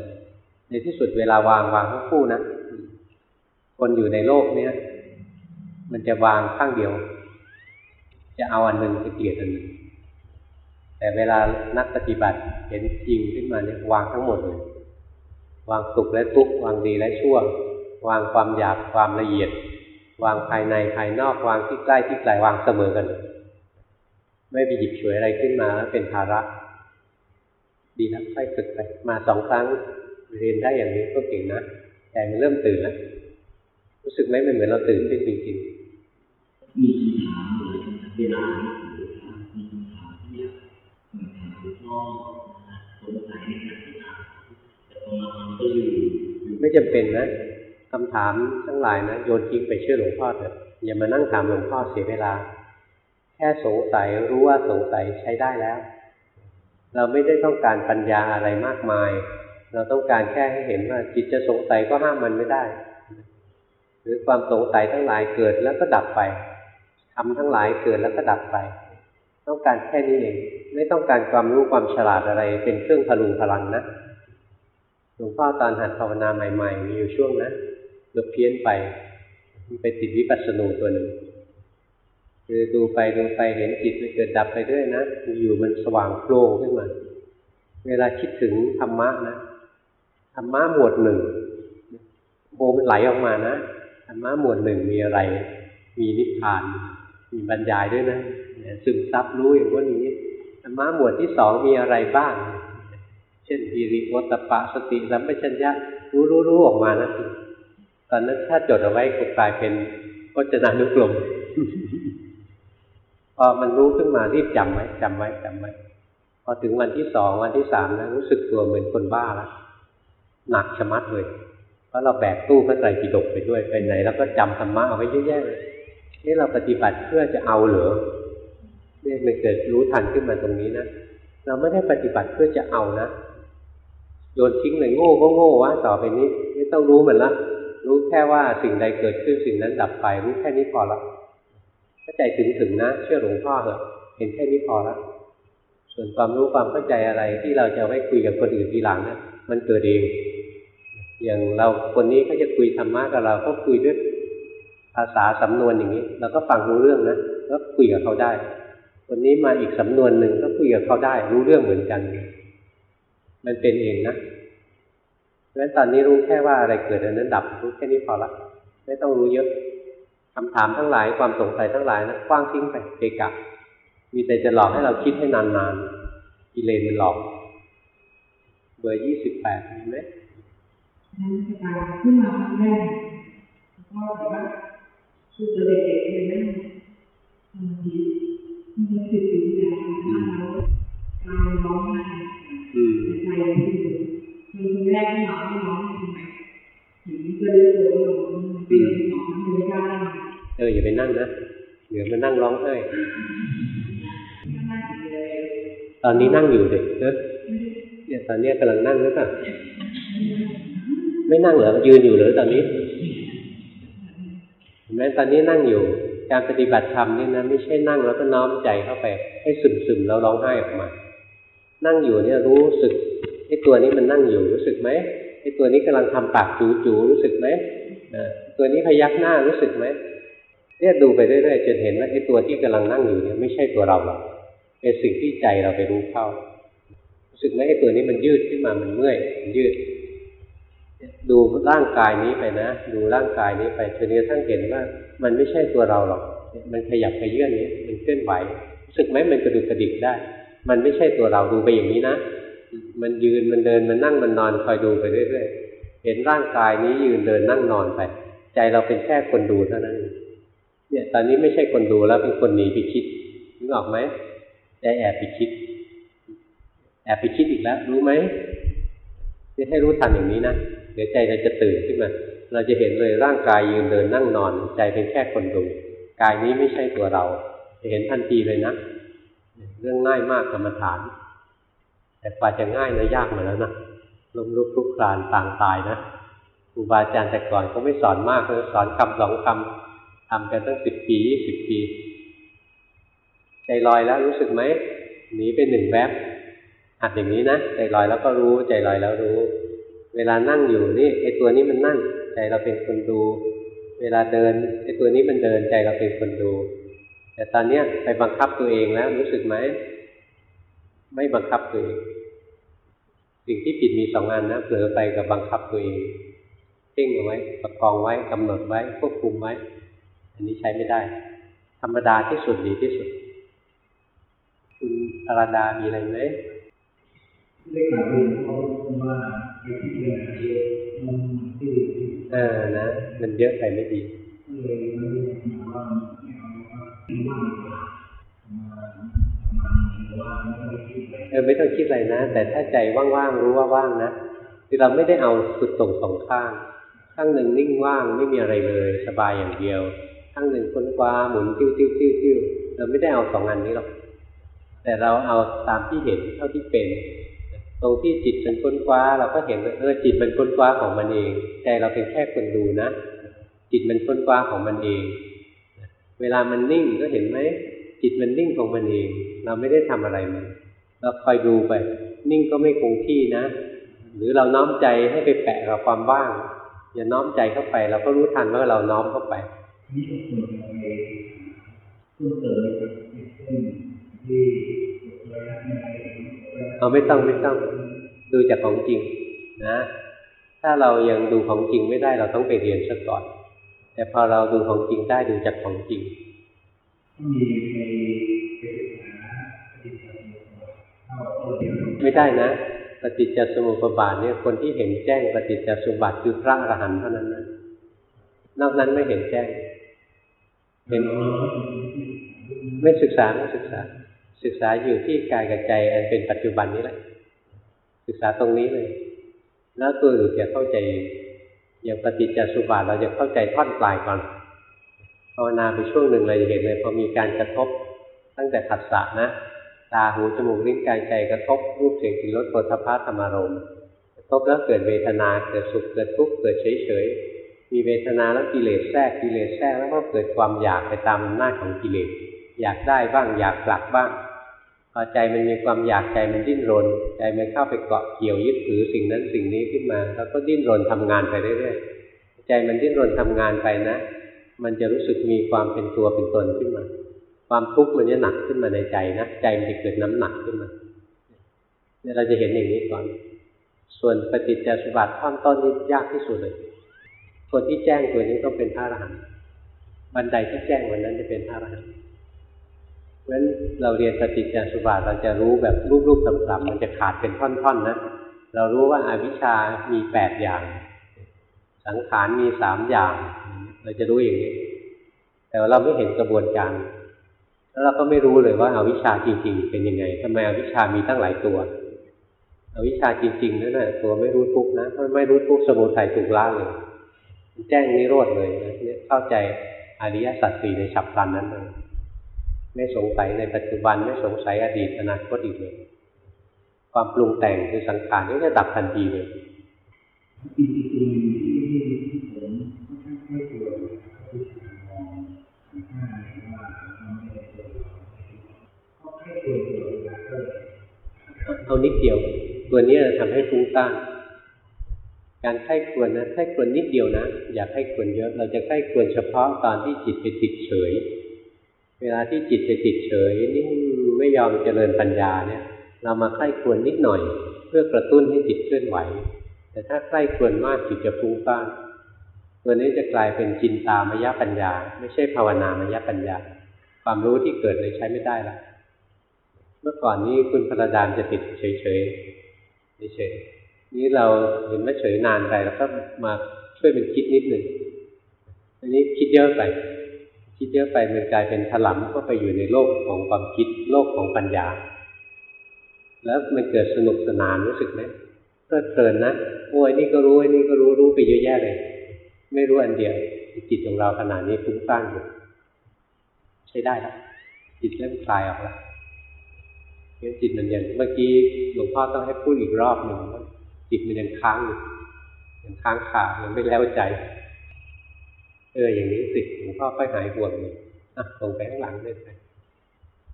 ในที่สุดเวลาวางวางทั้งคู่นะคนอยู่ในโลกเนี้ยมันจะวางข้างเดียว จะเอาอันหนึ่งจะเกลียดอันหนึ่งแต่เวลานักปฏิบัติเห็นจริงขึ้นมาเนี่ยวางทั้งหมดเลย วางสุขและทุกข์วางดีและชั่ว วางความอยากความละเอียด วางภายในภายนอกวางที่ใกล้ที่ไกลวางเสมอกัน ไม่ไปหยิบฉวยอะไรขึ้นมาแล้วเป็นภาระ ดีนะค่อยฝึกไป มาสองครั้งเรียนได้อย่างนี้ก็เก่งนะใจมันเริ่มตื่นแล้วรู้สึกไหมมันเหมือนเราตื่นขึ้นจริงมีคำถามเหมือนกันเวลานมีคำถามที่อยากถามหลวงพ่อ นะสงสัยในการที่ถามแต่พอมาทำก็อยู่ ไม่จำเป็นนะคำถามทั้งหลายนะโยนทิ้งไปเชื่อหลวงพ่อเถอะอย่ามานั่งถามหลวงพ่อเสียเวลา แค่สงสัยรู้ว่าสงสัยใช้ได้แล้ว เราไม่ได้ต้องการปัญญาอะไรมากมาย เราต้องการแค่ให้เห็นว่าจิตจะสงสัยก็ห้ามมันไม่ได้ หรือความสงสัยทั้งหลายเกิดแล้วก็ดับไปทำทั้งหลายเกิดแล้วก็ดับไป ต้องการแค่นี้เองไม่ต้องการความรู้ความฉลาดอะไร เป็นเครื่องพลุงพลังนะ หลวงพ่อตอนหัดภาวนาใหม่ๆ มีอยู่ช่วงนะเกือบเพี้ยนไปมันไปติดวิปัสสนูตัวหนึ่งคือดูไปดูไปเห็นจิตมันเกิดดับไปด้วยนะอยู่มันสว่างโปร่งขึ้นมา เวลาคิดถึงธรรมะนะธรรมะหมวดหนึ่งโบมันไหลออกมานะธรรมะหมวดหนึ่งมีอะไร มีนิพพาน มีบรรยายด้วยนะซึมซับรู้อย่างว่านี้ธรรมะหมวดที่สองมีอะไรบ้าง ช่นอิริโอตปะสติสัมปชัญญะรู้รู้รู้ออกมานะตอนนั้นถ้าจดเอาไว้ก็กลายเป็นพจนานุกรมพอมันรู้ขึ้นมารีบจำไว้จำไว้จำไว้พอถึงวันที่สองวันที่สามนะรู้สึกตัวเหมือนคนบ้าละหนักชะมัดเลยเพราะเราแบกตู้พระไตรปิฎกไปด้วยไปไหน แล้วก็จำธรรมะเอาไว้เยอะแยะเลยนี่เราปฏิบัติเพื่อจะเอาเหรอเนี่ยมันเกิดรู้ทันขึ้นมาตรงนี้นะเราไม่ได้ปฏิบัติเพื่อจะเอานะ โยนทิ้งเลยโง่ก็โง่วะต่อไปนี้ ไม่ต้องรู้มันละรู้แค่ว่าสิ่งใดเกิดขึ้นสิ่งนั้นดับไปรู้แค่นี้พอละถ้าใจถึงถึงนะ เชื่อหลวงพ่อเถอะเห็นแค่นี้พอละส่วนความรู้ความเข้าใจอะไรที่เราจะไว้คุยกับคนอื่นทีหลังนะมันเกิดเอง อย่างเราคนนี้เขาจะคุยธรรมะกับเราก็คุยด้วยภาษาสำนวนอย่างนี้เราก็ฟังรู้เรื่องนะก็คุยกับเขาได้คนนี้มาอีกสำนวนหนึ่งก็คุยกับเขาได้รู้เรื่องเหมือนกัน มันเป็นเองนะเพราะฉะนั้นตอนนี้รู้แค่ว่าอะไรเกิดอันนั้นดับรู้แค่นี้พอละ ไม่ต้องรู้เยอะคำถามทั้งหลายความสงสัยทั้งหลายนะกว้างทิ้งไปเกะกะมีแต่จะหลอกให้เราคิดให้นานๆกิเลสมันหลอก เบอร์ยี่สิบแปดมีไหมนั้นสกายขึ้นมาครั้งแรกก็แบบว่าคือตัวเด็กๆเลยนั่งบางทีมันจะติดอยู่อย่างนั้นแล้วกายร้องไห้อืม ใจมันคือคือคนแรกที่น้องให้น้องทำไมถึงจะรู้ตัวว่าน้องเป็นน้องมันไม่ได้เอออย่าไปนั่งนะเดี๋ยวมันนั่งร้องไห้ตอนนี้นั่งอยู่เด็กเนอะเนี่ยตอนนี้กำลังนั่งหรือเปล่าไม่นั่งเหรอยืนอยู่หรือตอนนี้เห็นไหมตอนนี้นั่งอยู่การปฏิบัติธรรมนี่นะไม่ใช่นั่งแล้วก็น้อมใจเข้าไป ให้ซึมๆแล้วร้องไห้ออกมา นั่งอยู่เนี่ยรู้สึกไอ้ตัวนี้มันนั่งอยู่รู้สึกไหมไอ้ตัวนี้กำลังทำปากจูจูๆรู้สึกไหมตัวนี้พยักหน้ารู้สึกไหมเนี่ยดูไปเรื่อยๆจนเห็นว่าไอ้ตัวที่กำลังนั่งอยู่เนี่ยไม่ใช่ตัวเราหรอกเป็นสิ่งที่ใจเราไปรู้เข้า รู้สึกไหมไอ้ตัวนี้มันยืดขึ้นมามันเมื่อยมันยืด ดูร่างกายนี้ไปนะ ดูร่างกายนี้ไปจนกระทั่งเห็นว่า มันไม่ใช่ตัวเราหรอก มันขยับขยื่นนี้มันเคลื่อนไหวรู้สึกไหมมันกระดุกกระดิกได้ มันไม่ใช่ตัวเราดูไปอย่างนี้นะ มันยืนมันเดินมันนั่งมันนอนคอยดูไปเรื่อยๆ เห็นร่างกายนี้ยืนเดินนั่งนอนไป ใจเราเป็นแค่คนดูเท่านั้นเนี่ยตอนนี้ไม่ใช่คนดูแล้วเป็นคนหนีไปคิดนึกออกไหมใจแอบไปคิด แอบไปคิดอีกแล้ว รู้ไหมนี่ให้รู้ทันอย่างนี้นะเดี๋ยวใจเราจะตื่นขึ้นมา เราจะเห็นเลยร่างกายยืนเดินนั่งนอน ใจเป็นแค่คนดู กายนี้ไม่ใช่ตัวเรา จะเห็นทันทีเลยนะ เรื่องง่ายมากกรรมฐาน แต่กว่าจะง่ายนะยากมาแล้วนะล้มลุกคลุกคลานต่างตายนะครูบาอาจารย์แต่ก่อนก็ไม่สอนมากเลยสอนคำสองคำทำกันตั้งสิบปียี่สิบปี ใจลอยแล้วรู้สึกไหมหนีไปหนึ่งแวบหัดอย่างนี้นะใจลอยแล้วก็รู้ ใจลอยแล้วรู้ เวลานั่งอยู่นี่ไอตัวนี้มันนั่ง ใจเราเป็นคนดู เวลาเดินไอตัวนี้มันเดินใจเราเป็นคนดู แต่ตอนเนี้ยไปบังคับตัวเองแล้วรู้สึกไหมไม่บังคับตัวเองสิ่งที่ผิดมีสองอันนะเผลอไปกับบังคับตัวเองเพ่งเอาไว้ประคองไว้กำหนดไว้ควบคุมไว้ อันนี้ใช้ไม่ได้ ธรรมดาที่สุดดีที่สุด คุณอาราดามีอะไรไหมได้กล่าวเรียนเขาว่าไอ้ที่เป็นอะไรมันที่เออนะ มันเยอะไปไม่ดีเลยมันเรียกมาว่าไม่ เออไม่ต้องคิดอะไรนะ แต่ถ้าใจว่างๆรู้ว่าว่างนะคือเราไม่ได้เอาสุดตรงสองข้างขข้างหนึ่งนิ่งว่างไม่มีอะไรเลย สบายอย่างเดียวข้างหนึ่งค้นคว้าหมุนติ้วติ้วติ้วติ้วเราไม่ได้เอาสองอันนี้หรอกแต่เราเอาตามที่เห็นเท่าที่เป็น ตรงที่จิตมันค้นคว้า เราก็เห็นว่าเออจิตมันค้นคว้าของมันเองใจเราเป็นแค่คนดูนะ จิตมันค้นคว้าของมันเอง เวลามันนิ่งก็เห็นไหมจิตมันนิ่งของมันเอง เราไม่ได้ทำอะไรมันเราคอยดูไป นิ่งก็ไม่คงที่นะ หรือเราน้อมใจให้ไปแปะกับความว่าง อย่าน้อมใจเข้าไป เราก็รู้ทันว่าเราน้อมเข้าไปนี่ก็ควรจะไปเพิ่มเติมกับเช่นที่ระยะไม่ได้เอาไม่ต้องไม่ต้องดูจากของจริงนะ ถ้าเรายังดูของจริงไม่ได้เราต้องไปเรียนซะก่อน แต่พอเราดูของจริงได้ดูจากของจริงมีในไปศึกษาปฏิบัติเข้าตัวเดียวไม่ได้นะ ปฏิจจสมุปบาทเนี่ยคนที่เห็นแจ้งปฏิจจสมุปบาทคือพระอรหันต์เท่านั้นนะนอกนั้นไม่เห็นแจ้งเห็นไม่ศึกษาไม่ศึกษา ศึกษาอยู่ที่กายกับใจอันเป็นปัจจุบันนี้แหละ ศึกษาตรงนี้เลย แล้วตัวอื่นจะเข้าใจเอง อย่างปฏิจจสุบาทเราจะเข้าใจท่อนปลายก่อนภาวนาไปช่วงหนึ่งเราจะเห็นเลยพอมีการกระทบตั้งแต่ผัสสะนะ ตาหูจมูกลิ้นกายใจกระทบรูปเสียงกลิ่นรสโผฏฐัพะธรรมารมกระทบแล้วเกิดเวทนาเกิดสุขเกิดทุกข์เกิดเฉยเฉยมีเวทนาแล้วกิเลสแทรกกิเลสแทรกแล้วก็เกิดความอยากไปตามอำนาจของกิเลสอยากได้บ้างอยากผลักบ้าง พอใจมันมีความอยากใจมันดิ้นรน ใจมันเข้าไปเกาะเกี่ยวยึดถือสิ่งนั้นสิ่งนี้ขึ้นมา แล้วก็ดิ้นรนทำงานไปเรื่อยๆใจมันดิ้นรนทำงานไปนะ มันจะรู้สึกมีความเป็นตัวเป็นตนขึ้นมา ความทุกข์มันจะหนักขึ้นมาในใจนะใจมันจะเกิดน้ำหนักขึ้นมาเนี่ยเราจะเห็นอย่างนี้ก่อน ส่วนปฏิจจสมบัติท่อนต้นนี้ยากที่สุดเลยคนที่แจ้งตัวนี้ต้องเป็นพระอรหันต์บันไดที่แจ้งวันนั้นจะเป็นพระอรหันต์ ราะฉะนั้นเราเรียนปฏิจจสมบัติเราจะรู้แบบรูปๆต่ำๆมันจะขาดเป็นท่อนๆนะเรารู้ว่าอาวิชชามีแปดอย่าง สังขารมีสามอย่าง เราจะรู้อย่างนี้ แต่เราไม่เห็นกระบวนการ แล้วเราก็ไม่รู้เลยว่าอาวิชชาจริง ๆ เป็นยังไงทำไมอวิชชามีตั้งหลายตัวอวิชชาจริงๆนั่นแหละตัวไม่รู้ทุกนะไม่รู้ทุกสมุทัยถูกละเลยแจ้งนิโรธเลยนะเนี่ยเข้าใจอริยสัจสี่ในฉับพลันนั้นเลย ไม่สงสัยในปัจจุบันไม่สงสัยอดีตอนาคตอีกเลยความปรุงแต่งคือสังขารนี่จะดับทันทีเลยอีกตัวหนึ่งที่ที่ผมค่อนข้างไม่กลัวคือการมองข้าเนี่ยว่ามันไม่ได้ตัวเราก็แค่ตัวตัวเราก็เลยเอานิดเดียว ตัวนี้ทำให้ฟุ้งซ่านการไข้ควรนะไข้ควรนิดเดียวนะ อย่าไข้ควรเยอะ เราจะไข้ควรเฉพาะตอนที่จิตไปติดเฉย เวลาที่จิตไปติดเฉยนิ่งไม่ยอมเจริญปัญญาเนี่ย เรามาไข้ควรนิดหน่อย เพื่อกระตุ้นให้จิตเคลื่อนไหว แต่ถ้าไข้ควรมากจิตจะฟุ้งซ่านตัวนี้จะกลายเป็นจินตามยปัญญา ไม่ใช่ภาวนามยปัญญา ความรู้ที่เกิดเลยใช้ไม่ได้ละเมื่อก่อนนี้คุณพระดานจะติดเฉยๆเฉยๆนี่เราเห็นว่าเฉยนานไปแล้วก็มาช่วยเป็นคิดนิดหนึ่งอันนี้คิดเยอะไป คิดเยอะไปมันกลายเป็นถลำก็ไปอยู่ในโลกของความคิดโลกของปัญญา แล้วมันเกิดสนุกสนานรู้สึกไหมเพลิดเพลินนะโอ้ยนี่ก็รู้ไอ้นี่ก็รู้รู้ไปเยอะแยะเลย ไม่รู้อันเดียวจิตของเราขนาดนี้ฟุ้งซ่านอยู่ใช้ได้แล้วจิตเริ่มคลายออกแล้วเงั้นจิตมันยังเมื่อกี้หลวงพ่อต้องให้พูดอีกรอบหนึ่งว่าจิตมันยังค้างอยู่ยังค้างขายังไม่แล้วใจ อออย่างนี้สิหลวงพ่อค่อยหายห่วงเลยอะส่งไปข้างหลังเลยไ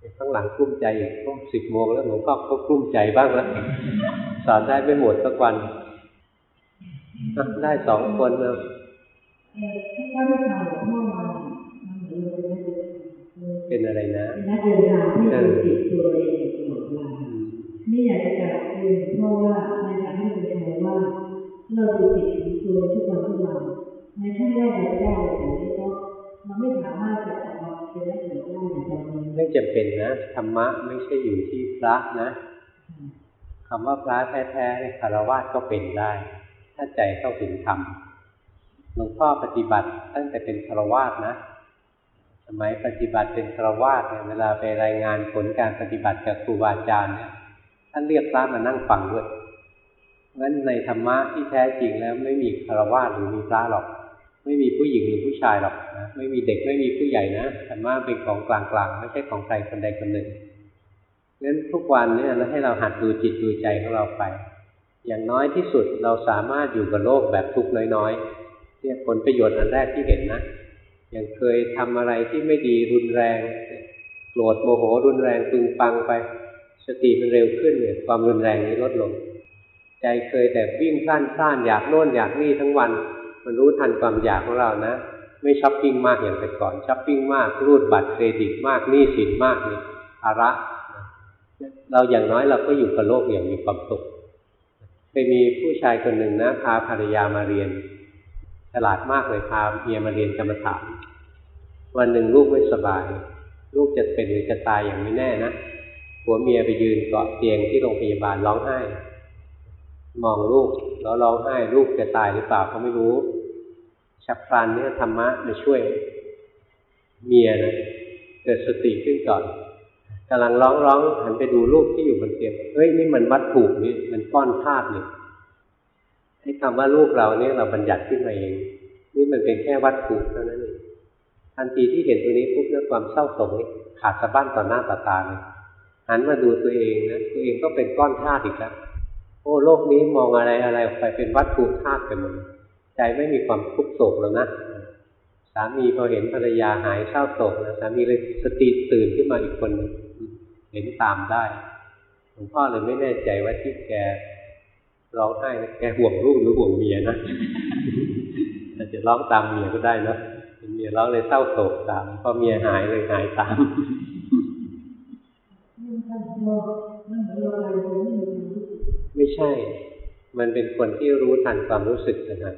ปข้างหลังกลุ้มใจอีกก็สิบโมงแล้วหลวงพ่อก็กลุ้มใจบ้างแล้วสอนได้ไม่หมดสักวันอะได้สองคนแล้วเออถ้าได้ข่าหลวงพ่อมามันเหมือเราเป็นนักเดินเป็นอะไรนะเป็นนักเดินทางที่ติดตัวเองตลอดเวลาอืมนี่อยากจะกราบเรียนเพราะว่าในฐานะเป็นชายว่าเราดูติดตัวทุกวันทุกวัน ในขั้นแรกเราได้อะไรแต่นี้ก็เราไม่สามารถจะออกมาเป็นนักเดินได้ในตอนนี้ไม่จำเป็นนะธรรมะไม่ใช่อยู่ที่พระนะคำว่าพระแท้ๆในคารวะก็เป็นได้ ถ้าใจเข้าถึงธรรมหลวงพ่อปฏิบัติตั้งแต่เป็นคารวะนะสมัยปฏิบัติเป็นคารวะเนี่ยเวลาไปรายงานผลการปฏิบัติกับครูบาอาจารย์เนี่ยท่านเรียกพระมานั่งฟังด้วยงั้นในธรรมะที่แท้จริงแล้วไม่มีคารวะหรือมีพระหรอก ไม่มีผู้หญิงหรือผู้ชายหรอกนะไม่มีเด็กไม่มีผู้ใหญ่นะธรรมะเป็นของกลางๆ ไม่ใช่ของใครคนใดคนหนึ่งงั้นทุกวันเนี่ยเราให้เราหัดดูจิตดูใจของเราไป อย่างน้อยที่สุดเราสามารถอยู่กับโลกแบบทุกข์น้อยๆเนี่ยผลประโยชน์อันแรกที่เห็นนะอย่างเคยทำอะไรที่ไม่ดีรุนแรงโกรธโมโหรุนแรงปึงปังไป สติมันเร็วขึ้นเนี่ยความรุนแรงนี้ลดลง ใจเคยแต่วิ่งพล่านพล่านอยากโน่นอยากนี่ทั้งวัน มันรู้ทันความอยากของเรานะ ไม่ช้อปปิ้งมากอย่างแต่ก่อนช้อปปิ้งมากรูดบัตรเครดิตมากหนี้สินมากนี่ภาระเราอย่างน้อยเราก็อยู่กับโลกอย่างมีความสุขเคยมีผู้ชายคนหนึ่งนะพาภรรยามาเรียนฉลาดมากเลยพาเมียมาเรียนกรรมฐานวันหนึ่งลูกไม่สบาย ลูกจะเป็นหรือจะตายอย่างไม่แน่นะผัวเมียไปยืนเกาะเตียงที่โรงพยาบาลร้องไห้ มองลูกแล้วร้องไห้ ลูกจะตายหรือเปล่าเขาไม่รู้ ฉับพลันเนี่ยธรรมะมาช่วยเมียนะเกิดสติขึ้นก่อนกำลังร้องร้องหันไปดูลูกที่อยู่บนเตียงเฮ้ยนี่มันวัตถุนี่มันก้อนธาตุนี่ไอ้คำว่าลูกเราเนี่ยเราบัญญัติขึ้นมาเอง นี่มันเป็นแค่วัตถุเท่านั้นเองทันทีที่เห็นตัวนี้ปุ๊บเนี่ยความเศร้าโศกนี่ขาดสะบั้นต่อหน้าต่อตาเลยหันมาดูตัวเองนะตัวเองก็เป็นก้อนธาตุอีกแล้วโอ้โลกนี้มองอะไรอะไรออกไปเป็นวัตถุธาตุไปหมด ใจไม่มีความทุกข์โศกแล้วนะสามีพอเห็นภรรยาหายเศร้าโศกนะสามีเลยสติตื่นขึ้นมาอีกคนหนึ่งเห็นตามได้หลวงพ่อเลยไม่แน่ใจว่าที่แกร้องไห้แกห่วงลูกหรือห่วงเมียนะอาจจะร้องตามเมียก็ได้นะเมียร้องเลยเศร้าโศกตามพอเมียหายเลยหายตามไม่ใช่ มันเป็นคนที่รู้ทันความรู้สึกนะฮะ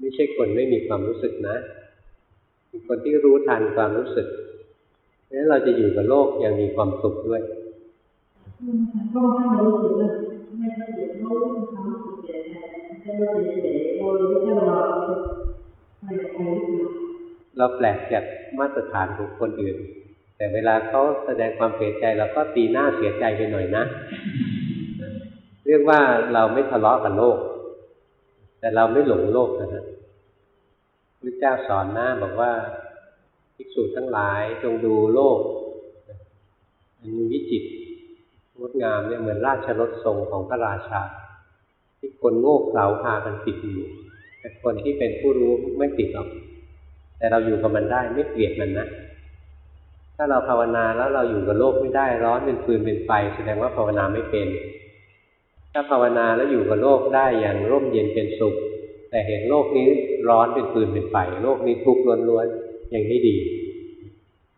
ไม่ใช่คนไม่มีความรู้สึกนะเป็นคนที่รู้ทันความรู้สึกนั้นเราจะอยู่กับโลกอย่างมีความสุขด้วยก็ถ้าเรารู้สึกว่าไม่ต้องเดือดร้อนความสึกเสียใจจะเราเสียใจเรารู้แค่าไม่ไปหรือเปล่าเราแปลกจากมาตรฐานของคนอื่น แต่เวลาเขาแสดงความเสียใจเราก็ตีหน้าเสียใจไปหน่อยนะ เรียกว่าเราไม่ทะเลาะกับโลก แต่เราไม่หลงโลกนะฮะพระเจ้าสอนหน้าบอกว่าภิกษุทั้งหลายจงดูโลกอันวิจิตรงดงามเนี่ยเหมือนราชรถทรงของพระราชา ที่คนโง่เขลาพากันติดอยู่ แต่คนที่เป็นผู้รู้ไม่ติดหรอก แต่เราอยู่กับมันได้ไม่เกลียดมันนะถ้าเราภาวนาแล้วเราอยู่กับโลกไม่ได้ร้อนเป็นฟืนเป็นไฟแสดงว่าภาวนาไม่เป็น ถ้าภาวนาแล้วอยู่กับโลกได้อย่างร่มเย็นเป็นสุข แต่เห็นโลกนี้ร้อนเป็นฟืนเป็นไฟโลกนี้ทุกข์ล้วนๆอย่างนี้ดี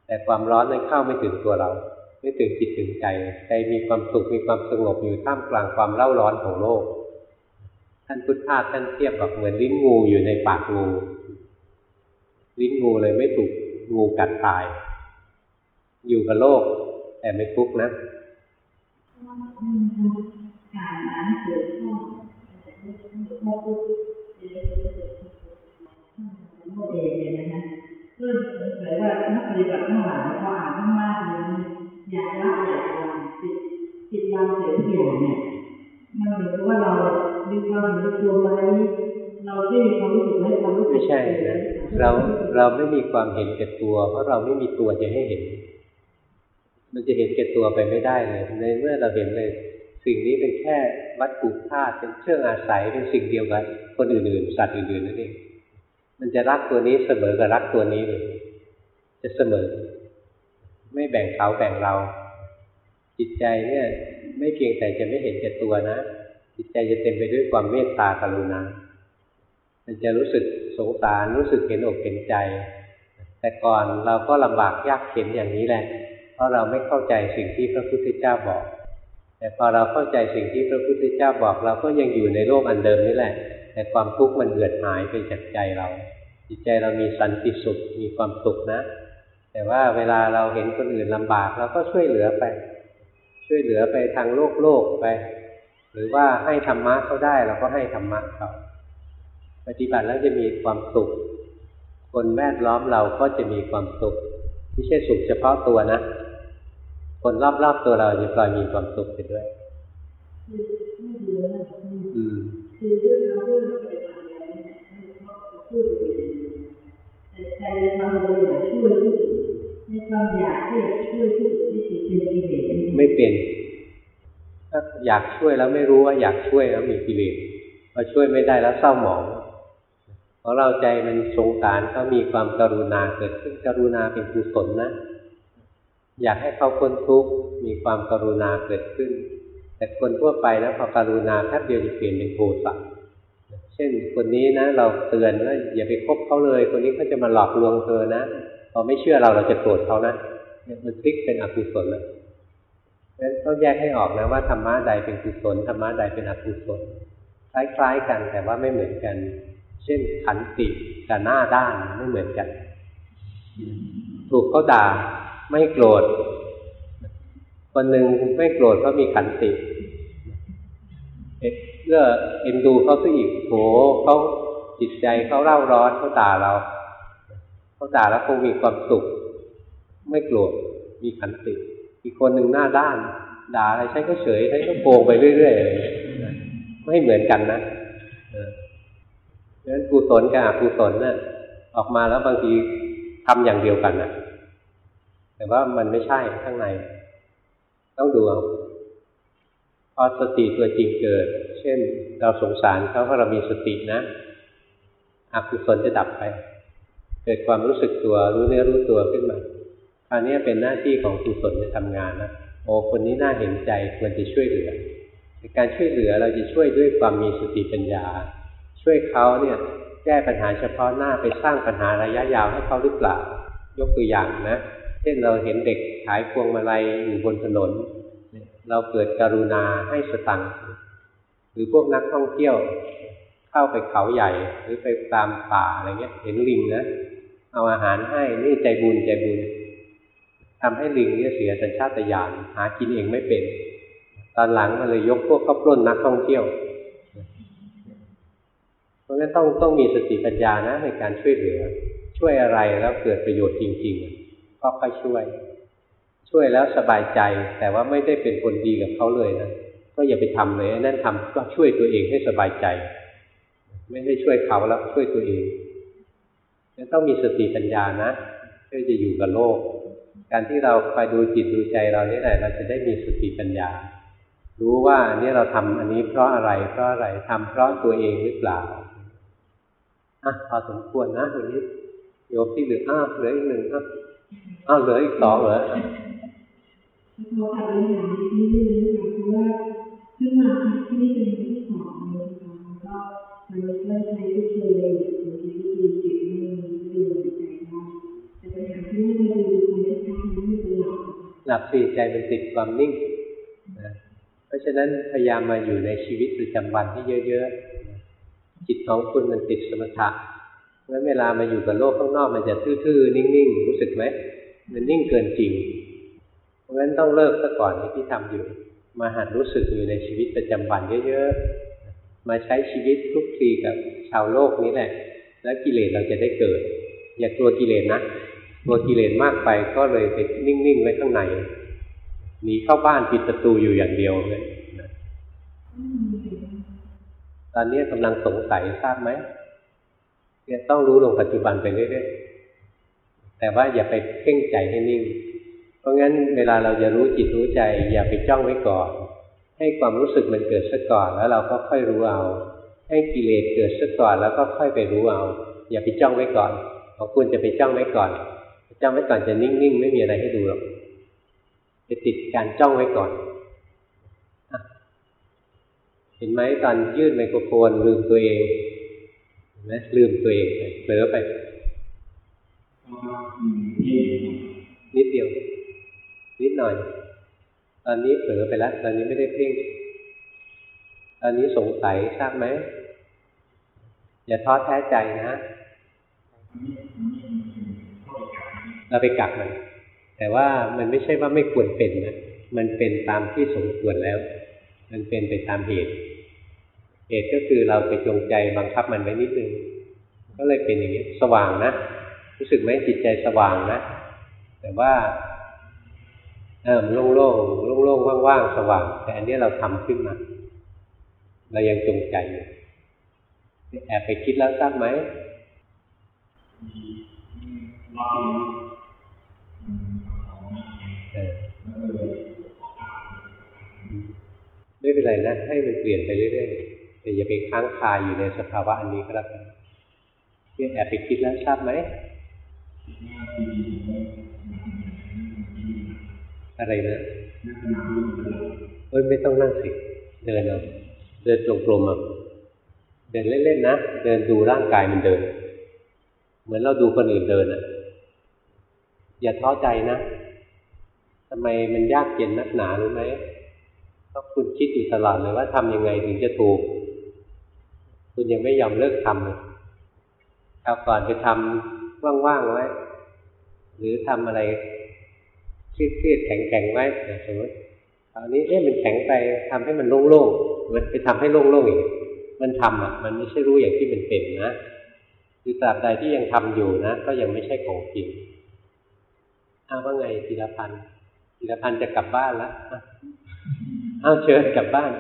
แต่ความร้อนนั้นเข้าไม่ถึงตัวเรา ไม่ถึงจิตถึงใจใจมีความสุขมีความสงบอยู่ท่ามกลางความเล่าร้อนของโลก ท่านพุทธาท่านเทียบกับเหมือนลิ้นงูอยู่ในปากงูลิ้นงูเลยไม่ถูกงูกัดตาย อยู่กับโลก แต่ไม่ทุกข์นะ การนั้นเกิดข้อข้อพูดโมเดลเนี่ยนะคะก็สงสัยว่านักปฏิบัติทั้งหลายพออ่านมากๆเลยอยากละอยากวางจิตจิตวางเสียทุกอย่างเนี่ยมันเหมือนกับว่าเรามีความเห็นตัวไหมเราไม่มีความรู้สึกให้ความรู้สึกไม่ใช่นะเราเราไม่มีความเห็นแก่ตัว เพราะเราไม่มีตัวจะให้เห็น มันจะเห็นแก่ตัวไปไม่ได้เลยในเมื่อเราเห็นเลย สิ่งนี้เป็นแค่วัตถุธาตุเป็นเครื่องอาศัยเป็นสิ่งเดียวกันคนอื่นๆ สัตว์อื่นๆนั่นเองมันจะรักตัวนี้เสมอกับรักตัวนี้เลย จะเสมอ ไม่แบ่งเขาแบ่งเรา จิตใจเนี่ย ไม่เพียงแต่จะไม่เห็นแก่ตัวนะ จิตใจจะเต็มไปด้วยความเมตตากรุณา มันจะรู้สึกสงสารรู้สึกเห็นอกเห็นใจ แต่ก่อนเราก็ลำบากยากเข็นอย่างนี้แหละ เพราะเราไม่เข้าใจสิ่งที่พระพุทธเจ้าบอก แต่พอเราเข้าใจสิ่งที่พระพุทธเจ้าบอกเราก็ยังอยู่ในโลกอันเดิมนี่แหละ แต่ความทุกข์มันเหือดหายไปจากใจเรา จิตใจเรามีสันติสุขมีความสุขนะ แต่ว่าเวลาเราเห็นคนอื่นลำบากเราก็ช่วยเหลือไป ช่วยเหลือไปทางโลกโลกไป หรือว่าให้ธรรมะเขาได้เราก็ให้ธรรมะเขาปฏิบัติแล้วจะมีความสุข คนแวดล้อมเราก็จะมีความสุขไม่ใช่สุขเฉพาะตัวนะ คนรอบๆตัวเราจะพลอยมีความสุขไปด้วยไม่ดีแล้วคือเรื่องเราเรื่องเราปฏิบัติแล้วเนี่ยเราพูดไปแต่ใจเราเราอยากช่วยผู้อื่นในความอยากที่จะช่วยผู้อื่นที่ติดเป็นกิเลสไม่เป็นถ้าอยากช่วยแล้วไม่รู้ว่าอยากช่วยแล้วมีกิเลสพอช่วยไม่ได้แล้วเศร้าหมองเพราะเราใจมันสงสารก็มีความกรุณาเกิดขึ้นกรุณาเป็นกุศลนะ อยากให้เขาพ้นทุกข์มีความกรุณาเกิดขึ้น แต่คนทั่วไปนะพอการุณาแป๊บเดียวจะเปลี่ยนเป็นโทสะเช่นคนนี้นะ เราเตือนว่าอย่าไปคบเขาเลย คนนี้เขาจะมาหลอกลวงเธอนะพอไม่เชื่อเราเราจะโกรธเขานะมันพลิกเป็นอกุศลเลยนั้นต้องแยกให้ออกนะว่าธรรมะใดเป็นกุศลธรรมะใดเป็นอกุศลคล้ายๆกันแต่ว่าไม่เหมือนกัน เช่นขันติกับหน้าด้านไม่เหมือนกัน ถูกเขาด่า ไม่โกรธ คนหนึ่งไม่โกรธเพราะมีขันติเพื่อเอ็นดูเขาซะอีกโหเขาจิตใจเขาเร่าร้อนเขาด่าเราเขาด่าแล้วคงมีความสุข ไม่โกรธมีขันติอีกคนหนึ่งหน้าด้าน ด่าอะไรฉันก็เฉยฉันก็โกงไปเรื่อยๆไม่เหมือนกันนะเพราะฉะนั้นกุศลกับอกุศลน่ะออกมาแล้วบางทีทำอย่างเดียวกันน่ะ แต่ว่ามันไม่ใช่ข้างใน ต้องดูเอาพอสติตัวจริงเกิด เช่น เราสงสารเขาเพราะเรามีสตินะอกุศลจะดับไป เกิดความรู้สึกตัวรู้เนื้อรู้ตัวขึ้นมาคราวนี้เป็นหน้าที่ของกุศลจะทำงานนะโอ้คนนี้น่าเห็นใจควรจะช่วยเหลือในการช่วยเหลือเราจะช่วยด้วยความมีสติปัญญา ช่วยเขาเนี่ยแก้ปัญหาเฉพาะหน้าไปสร้างปัญหาระยะยาวให้เขาหรือเปล่ายกตัวอย่างนะ เช่นเราเห็นเด็กขายพวงมาลัยอยู่บนถนน เราเกิดกรุณาให้สตังค์หรือพวกนักท่องเที่ยวเข้าไปเขาใหญ่หรือไปตามป่าอะไรเงี้ย เห็นลิงนะเอาอาหารให้นี่ใจบุญใจบุญทำให้ลิงเนี่ยเสียสัญชาตญาณหากินเองไม่เป็น ตอนหลังมันเลยยกพวกเข้าปล้นนักท่องเที่ยว เพราะงั้นต้องต้องมีสติปัญญานะในการช่วยเหลือ ช่วยอะไรแล้วเกิดประโยชน์จริง ๆ ก็ค่อยช่วย ช่วยแล้วสบายใจ แต่ว่าไม่ได้เป็นคนดีกับเขาเลยนะก็อย่าไปทำเลยนั่นทำก็ช่วยตัวเองให้สบายใจ ไม่ได้ช่วยเขาแล้วช่วยตัวเองยังต้องมีสติปัญญานะเพื่อจะอยู่กับโลก การที่เราคอยดูจิตดูใจเรานี่แหละเราจะได้มีสติปัญญา รู้ว่านี่เราทำอันนี้เพราะอะไร เพราะอะไรทำเพราะตัวเองหรือเปล่าอะพอสมควรนะวันนี้โยมที่เหลืออ้าวเหลืออีกหนึ่งครับ อ้าวเหลืออีกสองเหรอเขาทำเรื่องอย่างนี้นี่นะคะเพราะว่าขึ้นมาที่นี่เป็นที่สองเลยนะคะแล้วก็มันก็ใช้วิธีเลยหรือวิธีจิตไม่ดูใจได้แต่ปัญหาที่ว่าเราดูความไม่ชัดนั้นมันเป็นหลักหลับสี่ใจมันติดความนิ่งนะเพราะฉะนั้นพยายามมาอยู่ในชีวิตประจำวันที่เยอะๆจิตของคุณมันติดสมถะเพราะฉะนั้นเวลามาอยู่กับโลกข้างนอกมันจะทื่อๆนิ่งๆรู้สึกไหม มันนิ่งเกินจริง เพราะฉะนั้นต้องเลิกซะก่อนที่ทำอยู่ มาหัดรู้สึกอยู่ในชีวิตประจำวันเยอะๆ มาใช้ชีวิตคลุกคลีกับชาวโลกนี้แหละ แล้วกิเลสเราจะได้เกิด อย่ากลัวกิเลสนะกลัวกิเลสมากไปก็เลยไปนิ่งๆไว้ข้างในหนีเข้าบ้านปิดประตูอยู่อย่างเดียวเลยตอนนี้กำลังสงสัยทราบไหมเนี่ยต้องรู้ลงปัจจุบันไปเรื่อยๆ แต่ว่าอย่าไปเพ่งใจให้นิ่ง เพราะงั้นเวลาเราจะรู้จิตรู้ใจ อย่าไปจ้องไว้ก่อน ให้ความรู้สึกมันเกิดซะก่อนแล้วเราก็ค่อยรู้เอา ให้กิเลสเกิดซะก่อนแล้วก็ค่อยไปรู้เอา อย่าไปจ้องไว้ก่อนของคุณจะไปจ้องไว้ก่อนจ้องไว้ก่อนจะนิ่งๆ ไม่มีอะไรให้ดูหรอกจะติดการจ้องไว้ก่อนอเห็นไหมตอนยื่นไมโครโฟนลืมตัวเองนไหมลืมตัวเองไปเผลอไป นิดเดียว นิดหน่อย ตอนนี้เผลอไปแล้วตอนนี้ไม่ได้เพ่งตอนนี้สงสัยทราบไหมอย่าท้อแท้ใจนะเราไปกักมัน แต่ว่ามันไม่ใช่ว่าไม่ควรเป็นนะมันเป็นตามที่สมควรแล้ว มันเป็นไปตามเหตุ เหตุก็คือเราไปจงใจบังคับมันไว้นิดนึง ก็เลยเป็นอย่างนี้ สว่างนะ รู้สึกไหมจิตใจสว่างนะ แต่ว่าเออโล่งโล่งโล่งโล่งๆว่างๆสว่าง แต่อันนี้เราทำขึ้นมา เรายังจงใจอยู่แอบไปคิดแล้วทราบไหมไม่เป็นไรนะให้มันเปลี่ยนไปเรื่อยๆแต่อย่าไปค้างคาอยู่ในสภาวะอันนี้ก็แล้วกันเนี่ยแอบไปคิดแล้วทราบไหม อะไรนะนักขณะนี้มันเอ้ยไม่ต้องนั่งสิ เดินเอาเดินจงกรมเอาเดินเล่นๆนะ เดินดูร่างกายมันเดิน เหมือนเราดูคนอื่นเดินอะ อย่าท้อใจนะทำไมมันยากเย็นนักหนารู้ไหมเพราะคุณคิดอยู่ตลอดเลยว่าทำยังไงถึงจะถูก คุณยังไม่ยอมเลิกทำเลยคราวก่อนไปทำ ว่างๆไว้ หรือทำอะไรเครียดๆแข็งๆไว้สมมติคราวนี้เอ๊ะมันแข็งไปทำให้มันโล่งๆมันไปทำให้โล่งๆอีกมันทำอะ มันไม่ใช่รู้อย่างที่มันเป็นนะคือตราบใดที่ยังทำอยู่นะ ก็ยังไม่ใช่ของจริงอ้าวว่าไงธีรพันธ์ธีรพันธ์จะกลับบ้านแล้วอ้าวเชิญกลับบ้าน